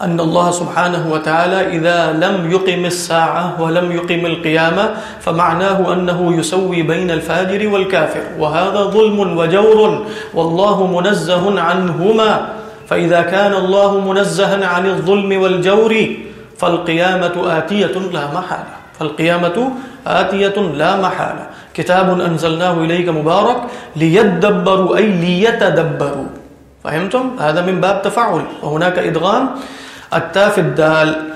أن الله سبحانه وتعالى إذا لم يقم الساعة ولم يقم القيامة فمعناه أنه يسوي بين الفاجر والكافر. وهذا ظلم وجور والله منزه عنهما. فإذا كان الله منزها عن الظلم والجور فالقيامة آتية لا محالة. فالقيامة آتية لا محالة. كتاب أنزلناه إليك مبارك ليدبروا أي ليتدبروا. فهمتم؟ هذا من باب تفعل وهناك إدغام التاف الدال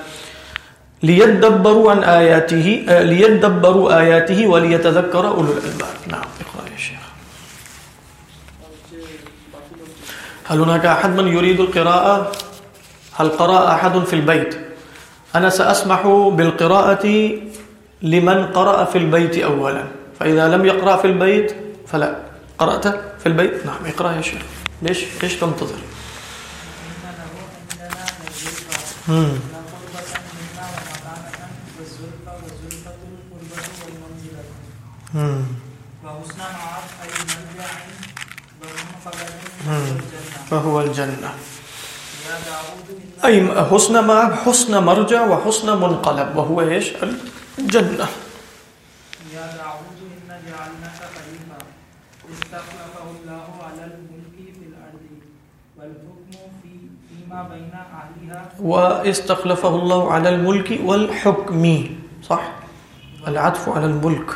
ليدبروا عن آياته ليدبروا آياته وليتذكر أولو الألباب. نعم اقرأ يا شيخ. هل هناك أحد من يريد القراءة؟ هل قرأ أحد في البيت؟ أنا سأسمح بالقراءة لمن قرأ في البيت أولا. فإذا لم يقرأ في البيت، فلا. قرأت في البيت؟ نعم، اقرأ يا شيخ. ليش؟ ليش تنتظر؟ فهو الجنة أي حسن ما حسن مرجع وحسن منقلب وهو إيش الجنة
يا داود إن جعلناك خليفة استخلفه الله على الملك في الأرض والحكم في فيما بين
واستخلفه الله على الملك والحكم. صح؟ العطف على الملك.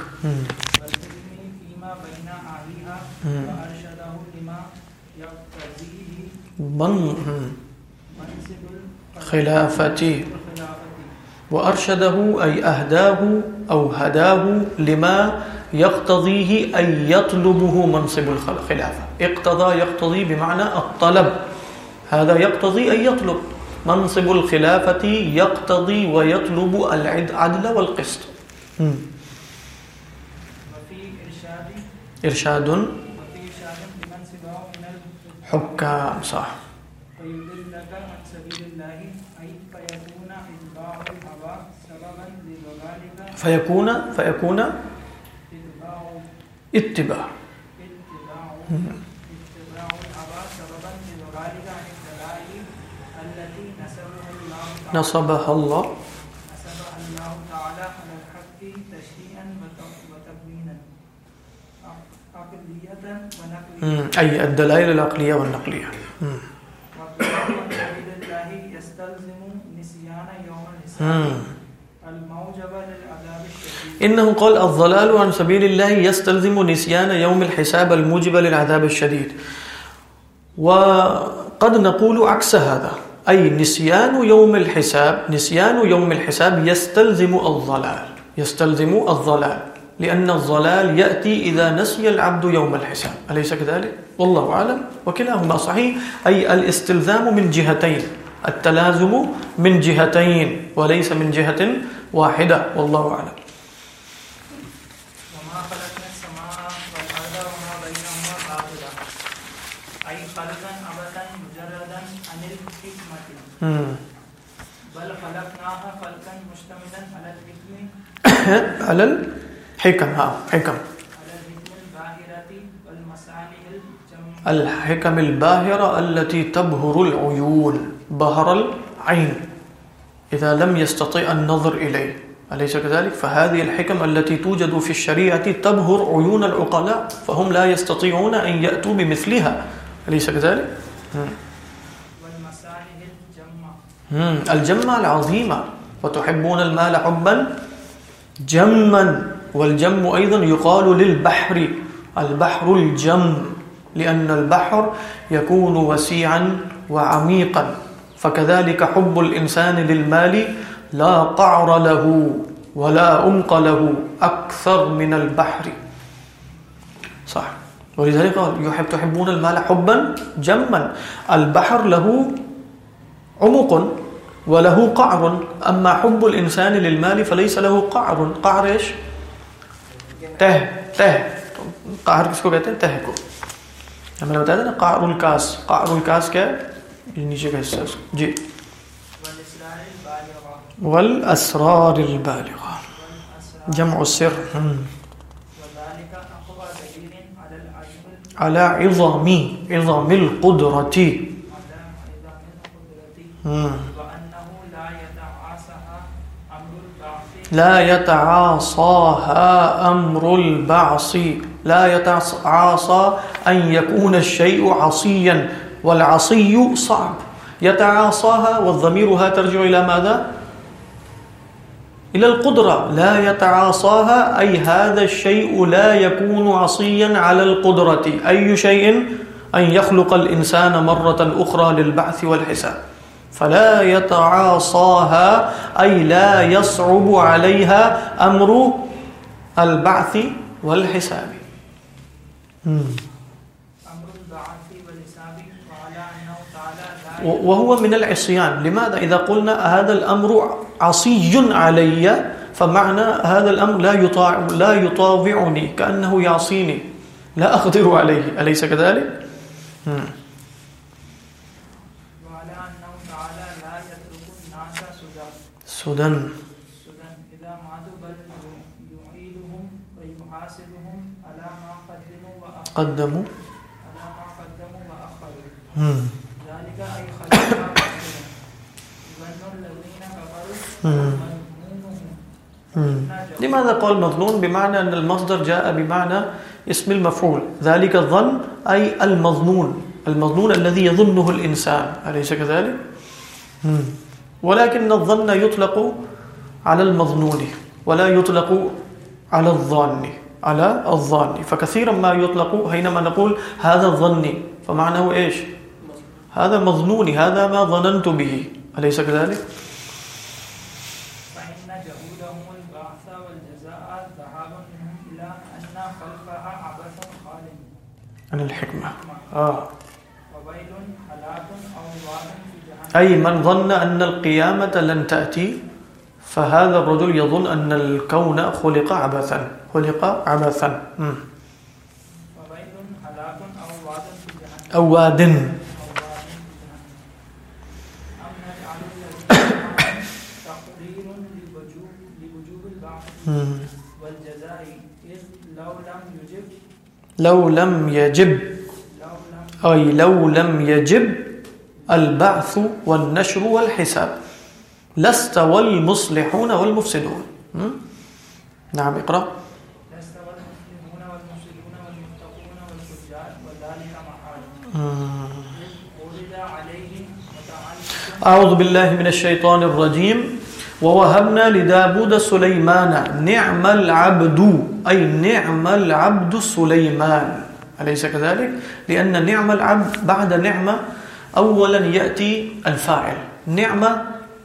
من مم.
منصب
خلافة
الخلافة
وأرشده أي أهداه أو هداه لما يقتضيه أن يطلبه منصب الخلافة. اقتضى يقتضي بمعنى الطلب. هذا يقتضي أن يطلب. منصب الخلافة يقتضي ويطلب العدل والقسط. مم.
وفي إرشاد
إرشاد
وفي إرشاد لمن سواه من الحكم
حكام صح
فيضلك عن سبيل الله أي فيكون إتباع الهوى سببا لضلالك
فيكون فيكون
اتباع
اتباع
اتباع اتباع الهوى سببا لضلالك عن الدلائل التي نسبها الله تعالى
نصبها الله.
نسبها الله تعالى على الحق تشريعا وت- وتبيينا عقلية ونقلية.
أي الدلائل العقلية والنقلية.
سبيل الله يستلزم نسيان يوم الحساب
مم.
الموجب للعذاب الشديد
إنه قال الضلال عن سبيل الله يستلزم نسيان يوم الحساب الموجب للعذاب الشديد. وقد نقول عكس هذا. أي نسيان يوم الحساب، نسيان يوم الحساب يستلزم الضلال. يستلزم الضلال. لأن الضلال يأتي إذا نسي العبد يوم الحساب. أليس كذلك؟ والله أعلم. وكلاهما صحيح. أي الاستلزام من جهتين. التلازم من جهتين. وليس من جهة واحدة. والله أعلم
وما خلقنا السماء والأرض وما بينهما باطلا أي خلقا أبدا مجردا عن الحكمة
مم.
بل خلقناها خلقا مشتملا على الحكم.
على الحكم ها حكم.
على الحكم الباهرة والمصالح الجم
الحكم الباهرة التي تبهر العيون بهر العين إذا لم يستطيع النظر إليه. أليس كذلك؟ فهذه الحكم التي توجد في الشريعة تبهر عيون العقلاء فهم لا يستطيعون أن يأتوا بمثلها. أليس كذلك؟ مم. العظيمة وتحبون المال حبا جما والجم أيضا يقال للبحر، البحر الجم، لأن البحر يكون وسيعا وعميقا، فكذلك حب الإنسان للمال لا قعر له ولا أمق له أكثر من البحر. صح. ولذلك قال، يحب تحبون المال حبا جما. البحر له عمق. وله قعر. أما حب الإنسان للمال فليس له قعر. قعر إيش? تہ تہ قعر کس کو کہتے ہیں؟ تہ کو. ہمیں نے بتایا تھا نا قعر الکاس قعر الکاس کیا ہے؟ یہ نیچے کا حصہ ہے جی. والاسرار البالغه جمع السر.
على العلم عظام القدرة.
ہم۔
وأنه لا يتعاصها أمر البعث
لا يتعاصاها أمر البعص. لا يتعاصى أن يكون الشيء عصيا والعصي صعب. يتعاصاها والضميرها ترجع إلى ماذا؟ إلى القدرة. لا يتعاصاها، أي هذا الشيء لا يكون عصيا على القدرة. أي شيء؟ أن يخلق الإنسان مرة أخرى للبعث والحساب. فلا يتعاصاها أي لا يصعب عليها أمر البعث والحساب. وهو من العصيان. لماذا؟ إذا قلنا هذا الأمر عصي علي فمعنى هذا الأمر لا يطاع لا يطاوعني كأنه يعصيني لا أقدر عليه. أليس كذلك مم.
وعلى أنه تعالى لا يترك الناس سدى
سدى
سدى إذا ماتوا بل يعيدهم ويحاسبهم على ما قدموا. ذلك أي.
لماذا قال مظنون بمعنى أن المصدر جاء بمعنى اسم المفعول. ذلك الظن أي المظنون. المظنون الذي يظنه الإنسان أليس كذلك؟ ولكن الظن يطلق على المظنون ولا يطلق على الظن على الظن فكثيرا ما يطلق حينما نقول هذا الظن فمعناه إيش؟ هذا مظنوني هذا ما ظننت به أليس كذلك؟ عن الحكمة آه.
وويل هلاك أو واد في جهنم
أي من ظن أن القيامة لن تأتي، فهذا الرجل يظن أن الكون خلق عبثا خلق عبثا.
أو واد. لو لم يجب
لو لم يجب. أي لو لم يجب. البعث والنشر والحساب. لاستوى المصلحون والمفسدون. نعم اقرأ.
لاستوى المسلمون والمفسدون والمتقون والفجار وذلك محال.
أعوذ بالله من الشيطان الرجيم ووهبنا لداود سليمان نعم العبد. أي نعم العبد سليمان أليس كذلك؟ لأن نعم العبد بعد نعمة أولا يأتي الفاعل. نعمة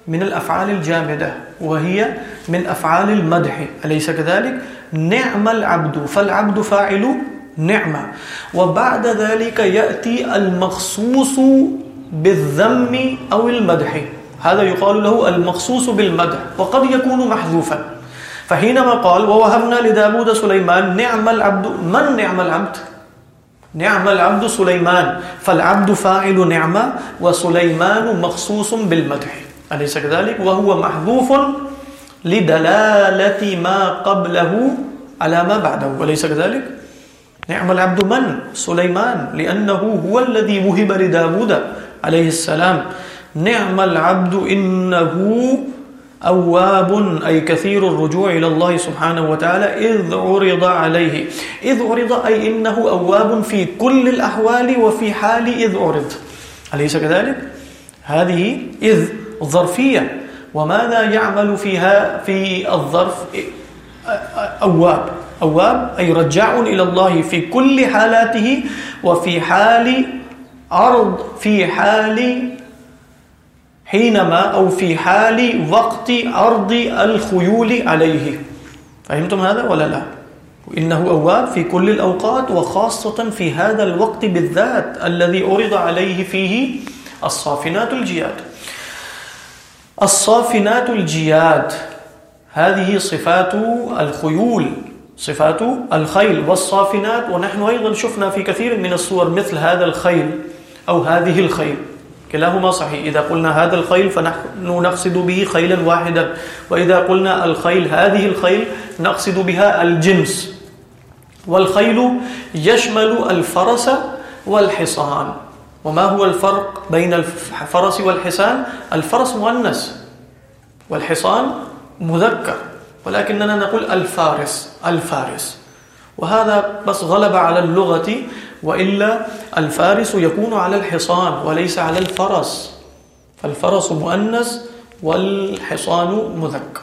من الأفعال الجامدة، وهي من أفعال المدح. أليس كذلك؟ نعم العبد. فالعبد فاعل نعمة. وبعد ذلك يأتي المخصوص بالذم أو المدح. هذا يقال له المخصوص بالمدح، وقد يكون محذوفا. فحينما قال ووهبنا لداود سليمان نعم العبد. من نعم العبد؟ نعم العبد سليمان، فالعبد فاعل نعمة، وسليمان مخصوص بالمدح. أليس كذلك؟ وهو محذوف لدلالة ما قبله على ما بعده. أليس كذلك؟ نعم العبد من؟ سليمان، لأنه هو الذي وهب لداود عليه السلام. نعم العبد إنه أواب، أي كثير الرجوع إلى الله سبحانه وتعالى، إذ عرض عليه. إذ عرض، أي إنه أواب في كل الأحوال وفي حال إذ عرض. أليس كذلك؟ هذه إذ ظرفية. وماذا يعمل فيها في الظرف؟ أواب. أواب، أي رجاع إلى الله في كل حالاته وفي حال عرض، في حال حينما أو في حال وقت عرض الخيول عليه. فهمتم هذا ولا لا؟ إنه أواب في كل الأوقات وخاصة في هذا الوقت بالذات الذي أرض عليه فيه الصافنات الجياد. الصافنات الجياد، هذه صفات الخيول، صفات الخيل والصافنات. ونحن أيضا شفنا في كثير من الصور مثل هذا الخيل أو هذه الخيل. كلاهما صحيح إذا قلنا هذا الخيل فنحن نقصد به خيلا واحدا، وإذا قلنا الخيل هذه الخيل نقصد بها الجنس. والخيل يشمل الفرس والحصان. وما هو الفرق بين الفرس والحصان؟ الفرس مؤنث، والحصان مذكر. ولكننا نقول الفارس الفارس. وهذا بس غلب على اللغة وإلا الفارس يكون على الحصان وليس على الفرس. فالفرس مؤنث والحصان مذكر.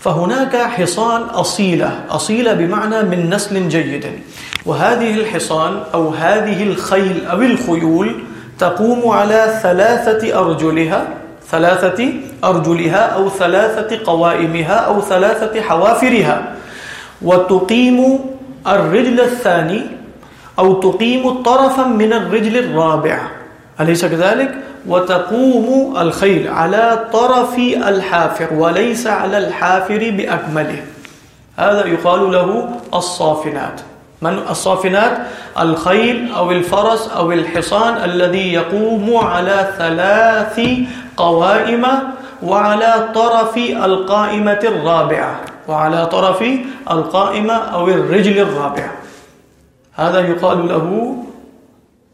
فهناك حصان أصيلة. أصيلة بمعنى من نسل جيد. وهذه الحصان أو هذه الخيل أو الخيول تقوم على ثلاثة أرجلها ثلاثة أرجلها أو ثلاثة قوائمها أو ثلاثة حوافرها. وتقيم الرجل الثاني أو تقيم طرفا من الرجل الرابع. أليس كذلك؟ وتقوم الخيل على طرف الحافر وليس على الحافر بأكمله. هذا يقال له الصافنات. من الصافنات؟ الخيل أو الفرس أو الحصان الذي يقوم على ثلاث قوائم وعلى طرف القائمة الرابعة. وعلى طرف القائمة أو الرجل الرابعة هذا يقال له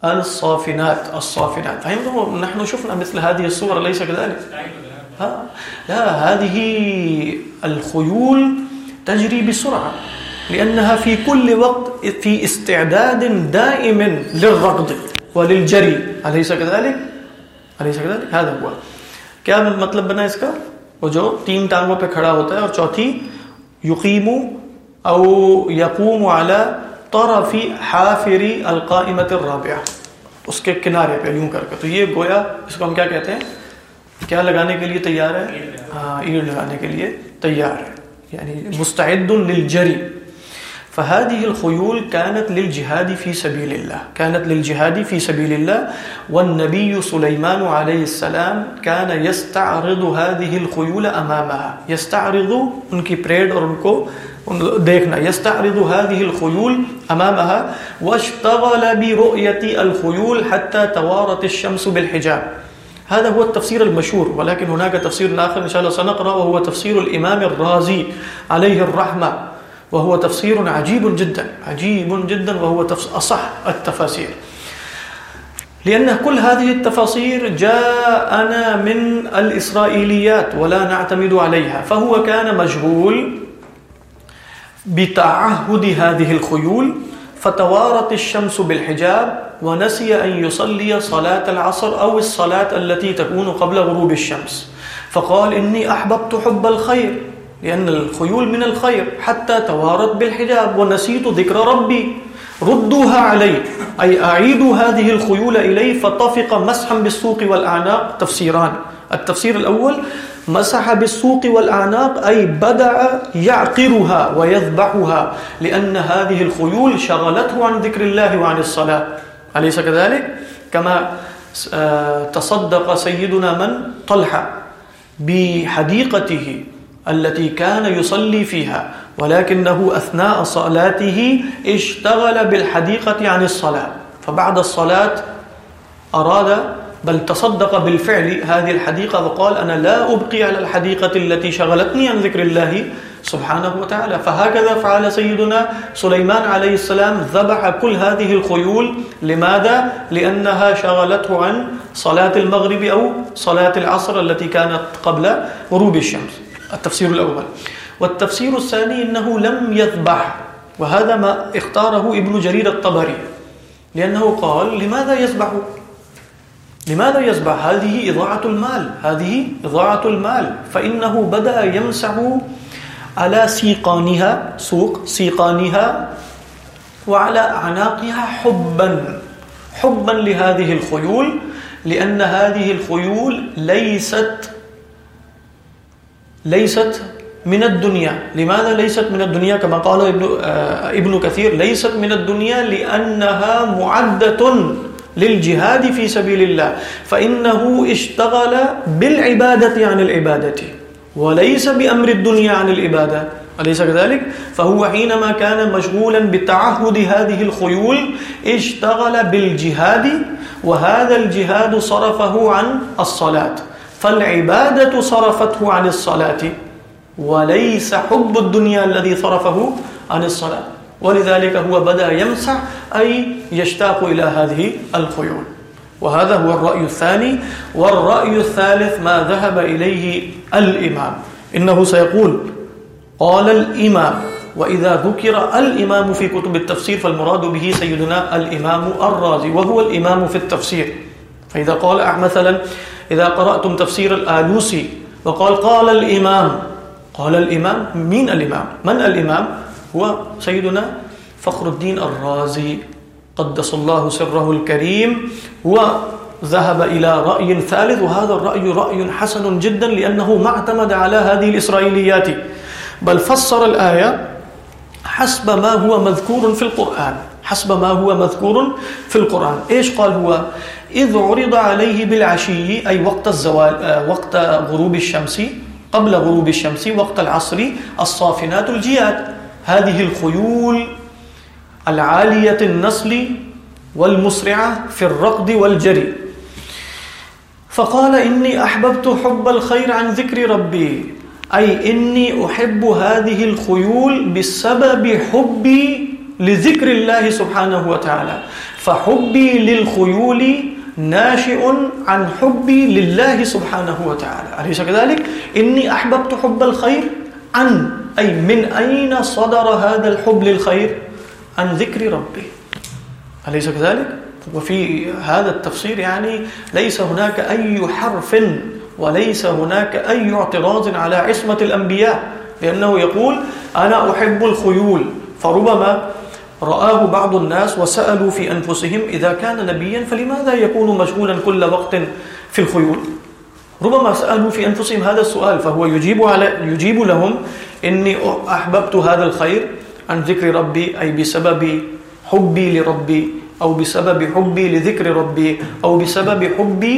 الصافنات الصافنات. فهمتم نحن شفنا مثل هذه الصور ليس كذلك؟ ها؟ لا، هذه الخيول تجري بسرعة، لأنها في كل وقت في استعداد دائم للركض وللجري. أليس كذلك؟ أليس كذلك؟ هذا هو. کیا مطلب بنا اس کا؟ وہ جو تین ٹانگوں پہ کھڑا ہوتا ہے اور چوتھی یقیم او یقوم على طرف حافر القائمة الرابعہ، اس کے کنارے پہ یوں کر کے۔ تو یہ گویا اس کو ہم کیا کہتے ہیں؟ کیا لگانے کے لیے تیار ہے؟ ہاں اینٹ لگانے کے لیے تیار ہے یعنی مستعد للجری۔ فهذه الخيول كانت للجهاد في سبيل الله كانت للجهاد في سبيل الله والنبي سليمان عليه السلام كان يستعرض هذه الخيول أمامها يستعرض انکی پریڈ اور ان کو دیکھنا يستعرض هذه الخيول أمامها واشتغل برؤية الخيول حتى توارت الشمس بالحجاب. هذا هو التفسير المشهور، ولكن هناك تفسير آخر إن شاء الله سنقرأ، وهو تفسير الإمام الرازي عليه الرحمة، وهو تفسير عجيب جدا عجيب جدا، وهو أصح التفاسير. لأن كل هذه التفاسير جاءنا من الإسرائيليات ولا نعتمد عليها، فهو كان مشغول بتعهد هذه الخيول، فتوارت الشمس بالحجاب ونسي أن يصلي صلاة العصر أو الصلاة التي تكون قبل غروب الشمس. فقال إني أحببت حب الخير، لأن الخيول من الخير، حتى توارت بالحجاب ونسيت ذكر ربي. ردوها علي، أي أعيدوا هذه الخيول إلي فطفق مسحا بالسوق والأعناق. تفسيران. التفسير الأول مسح بالسوق والأعناق أي بدأ يعقرها ويذبحها، لأن هذه الخيول شغلته عن ذكر الله وعن الصلاة. أليس كذلك؟ كما تصدق سيدنا من؟ طلحة، بحديقته التي كان يصلي فيها، ولكنه أثناء صلاته اشتغل بالحديقة عن الصلاة. فبعد الصلاة أراد بل تصدق بالفعل هذه الحديقة وقال أنا لا أبقي على الحديقة التي شغلتني عن ذكر الله سبحانه وتعالى. فهكذا فعل سيدنا سليمان عليه السلام، ذبح كل هذه الخيول. لماذا؟ لأنها شغلته عن صلاة المغرب أو صلاة العصر التي كانت قبل غروب الشمس. التفسير الأول. والتفسير الثاني إنه لم يذبح، وهذا ما اختاره ابن جرير الطبري. لأنه قال، لماذا يذبح؟ لماذا يذبح هذه إضاعة المال؟ هذه إضاعة المال. فإنه بدأ يمسح على سيقانها سوق سيقانها وعلى أعناقها حبا حبا لهذه الخيول لأن هذه الخيول ليست ليست من الدنيا. لماذا ليست من الدنيا؟ كما قال ابن, ابن كثير ليست من الدنيا لأنها معدة للجهاد في سبيل الله، فإنه اشتغل بالعبادة عن العبادة، وليس بأمر الدنيا عن العبادة أليس كذلك؟ فهو حينما كان مشغولا بتعهد هذه الخيول، اشتغل بالجهاد، وهذا الجهاد صرفه عن الصلاة، فالعبادة صرفته عن الصلاة، وليس حب الدنيا الذي صرفه عن الصلاة ولذلك هو بدأ يمسح، أي يشتاق إلى هذه الخيول. وهذا هو الرأي الثاني. والرأي الثالث، ما ذهب إليه الإمام. إنه سيقول قال الإمام. وإذا ذكر الإمام في كتب التفسير، فالمراد به سيدنا الإمام الرازي، وهو الإمام في التفسير. فإذا قال مثلا، إذا قرأتم تفسير الآلوسي، وقال قال الإمام. قال الإمام مين الإمام؟ من الإمام؟ هو سيدنا فخر الدين الرازي قدس الله سره الكريم هو ذهب إلى رأي ثالث وهذا الرأي رأي حسن جدا لأنه ما اعتمد على هذه الإسرائيليات. بل فسر الآية حسب ما هو مذكور في القرآن. حسب ما هو مذكور في القرآن. إيش قال هو إذ عرض عليه بالعشي أي وقت الزوال وقت غروب الشمس قبل غروب الشمس وقت العصر، الصافنات الجياد هذه الخيول العالية النسل والمسرعة في الرقد والجري. فقال إني أحببت حب الخير عن ذكر ربي. أي إني أحب هذه الخيول بسبب حبي لذكر الله سبحانه وتعالى. فحبي للخيول ناشئ عن حبي لله سبحانه وتعالى. أليس كذلك؟ إني أحببت حب الخير عن أي من أين صدر هذا الحب للخير؟ عن ذكر ربي أليس كذلك؟ وفي هذا التفسير يعني ليس هناك أي حرف وليس هناك أي اعتراض على عصمة الأنبياء لأنه يقول أنا أحب الخيول فربما رآه بعض الناس وسألوا في أنفسهم إذا كان نبيا فلماذا يكون مشغولا كل وقت في الخيول ربما سألوا في أنفسهم هذا السؤال فهو يجيب, على يجيب لهم إني أحببت هذا الخير عن ذكر ربي، أي بسبب حبي لربي، أو بسبب حبي لذكر ربي، أو بسبب حبي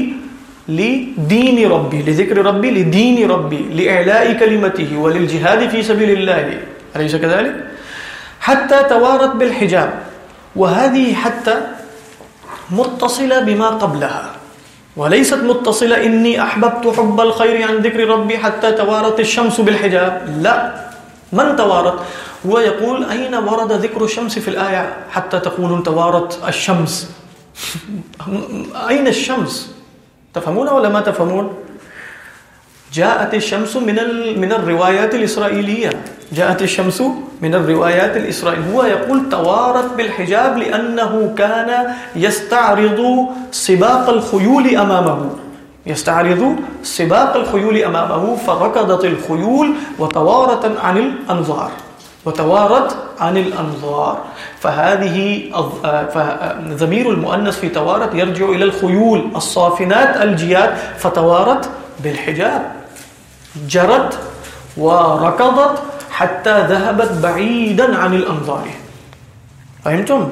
لدين ربي، لذكر ربي، لدين ربي، لإعلاء كلمته وللجهاد في سبيل الله. أليس كذلك؟ حتى توارت بالحجاب. وهذه حتى متصلة بما قبلها. وليست متصلة إني أحببت حب الخير عن ذكر ربي حتى توارت الشمس بالحجاب لا، من توارت؟ هو يقول، أين ورد ذكر الشمس في الآية حتى تقول توارت الشمس؟ (laughs) أين الشمس؟ تفهمون ولا ما تفهمون؟ جاءت الشمس من ال... من الروايات الإسرائيلية جاءت الشمس من الروايات الإسرائيلية هو يقول توارت بالحجاب لأنه كان يستعرض سباق الخيول أمامه يستعرض سباق الخيول أمامه فركضت الخيول وتوارت عن الأنظار. وتوارت عن الأنظار. فهذه ضمير المؤنث في توارت يرجع إلى الخيول الصافنات الجياد فتوارت بالحجاب. جرت وركضت حتى ذهبت بعيدا عن الأنظار فهمتم؟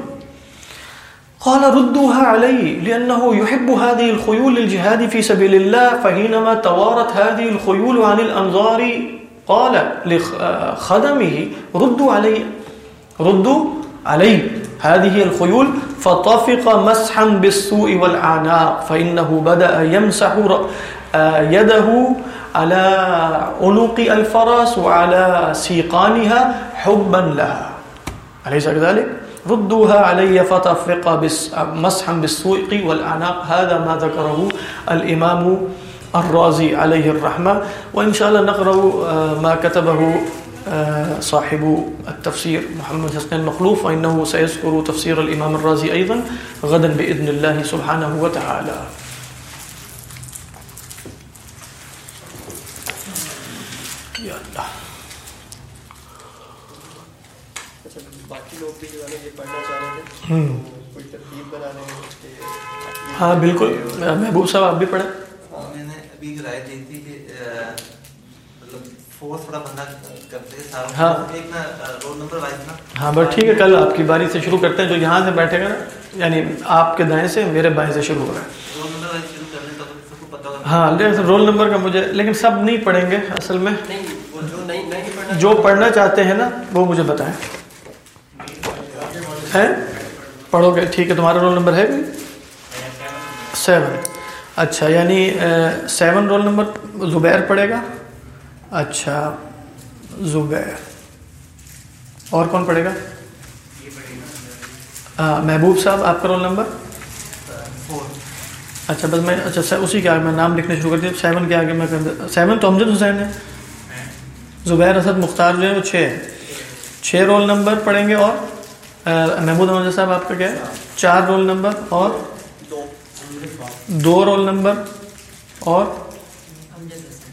قال، ردوها علي لأنه يحب هذه الخيول للجهاد في سبيل الله، فحينما توارت هذه الخيول عن الأنظار، قال لخدمه، ردوا علي ردوا علي هذه الخيول، فطفق مسحا بالسوء والعناق فإنه بدأ يمسح يده على عنق الفرس وعلى سيقانها حبا لها. أليس كذلك؟ ردوها علي فتفرق مسحا بالسوق والأعناق. هذا ما ذكره الإمام الرازي عليه الرحمة. وإن شاء الله نقرأ ما كتبه صاحب التفسير محمد حسن المخلوف وإنه سيذكر تفسير الإمام الرازي أيضا غدا بإذن الله سبحانه وتعالى یا اللہ
باقی لوگ بھی جو ہے یہ پڑھنا چاہ رہے تھے کوئی ترتیب بنا رہے ہیں
ہاں بالکل۔ محبوب صاحب آپ بھی پڑھیں۔
میں نے ابھی رائے دی تھی کہ مطلب فورس تھوڑا بندہ کرتے ہیں
ہاں۔
ایک نا رول نمبر وائز نا۔
ہاں بس ٹھیک ہے کل آپ کی باری سے شروع کرتے ہیں جو یہاں سے بیٹھے گا نا یعنی آپ کے دائیں سے میرے بائیں سے شروع ہو رہا ہے۔
رول نمبر وائز شروع کر لیں تو سب کو پتہ ہوگا۔
ہاں رول نمبر کا مجھے لیکن سب نہیں پڑھیں گے اصل میں۔
جو پڑھنا
چاہتے ہیں نا وہ مجھے بتائیں۔ ہے پڑھو گے۔ ٹھیک ہے تمہارا رول نمبر ہے کوئی؟ سیون۔ اچھا یعنی سیون رول نمبر زبیر پڑھے گا؟ اچھا زبیر۔ اور کون پڑھے گا؟ محبوب صاحب آپ کا رول نمبر؟ اچھا بس میں اچھا اسی کے آگے میں نام لکھنے شروع کر دیا۔ سیون کے آگے میں کر سیون تو امجد حسین ہے زبیر اسد مختار جو ہے وہ چھ چھ رول نمبر پڑھیں گے اور؟ Uh, محمود احمد صاحب، آپ کا کیا ہے؟ چار رول نمبر اور دو رول نمبر اور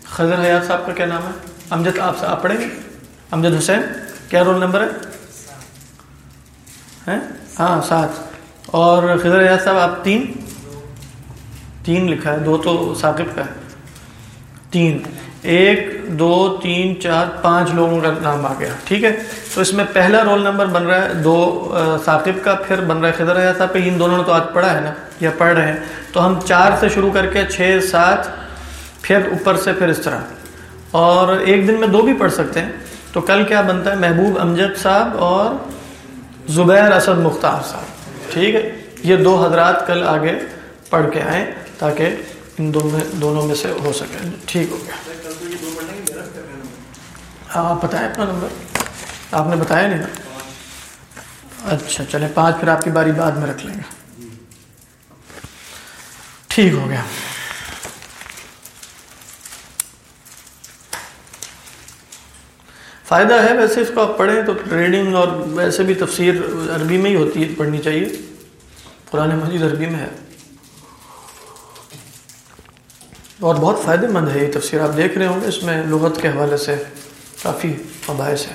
خضر حیات صاحب کا کیا نام ہے؟ امجد آپ آپ پڑھیں گے؟ امجد حسین، کیا رول نمبر ہے؟ ہاں سات۔ اور خضر حیات صاحب، آپ تین؟ تین لکھا ہے، دو تو ثاقب کا ہے۔ تین۔ ایک، دو، تین، چار، پانچ لوگوں کا نام آ گیا، ٹھیک ہے؟ تو اس میں پہلا رول نمبر بن رہا ہے دو ثاقب کا، پھر بن رہا ہے خضر حیات صاحب کا ان دونوں نے تو آج پڑھا ہے نا، یا پڑھ رہے ہیں۔ تو ہم چار سے شروع کر کے چھ، سات، پھر اوپر سے پھر اس طرح۔ اور ایک دن میں دو بھی پڑھ سکتے ہیں۔ تو کل کیا بنتا ہے؟ محبوب امجد صاحب اور زبیر اسد مختار صاحب، ٹھیک ہے؟ یہ دو حضرات کل آگے پڑھ کے آئیں تاکہ ان دونوں دونوں میں سے ہو سکے۔ ٹھیک ہو گیا۔ ہاں آپ بتائیں اپنا نمبر۔ آپ نے بتایا نہیں نا؟ اچھا چلیں پانچ پھر آپ کی باری بعد میں رکھ لیں گے۔ ٹھیک ہو گیا۔ فائدہ ہے ویسے اس کو آپ پڑھیں تو ریڈنگ اور ویسے بھی تفسیر عربی میں ہی ہوتی ہے، پڑھنی چاہیے۔ قرآن مجید عربی میں ہے۔ اور بہت فائدہ مند ہے یہ تفسیر، آپ دیکھ رہے ہوں گے، اس میں لغت کے حوالے سے کافی مباحث ہے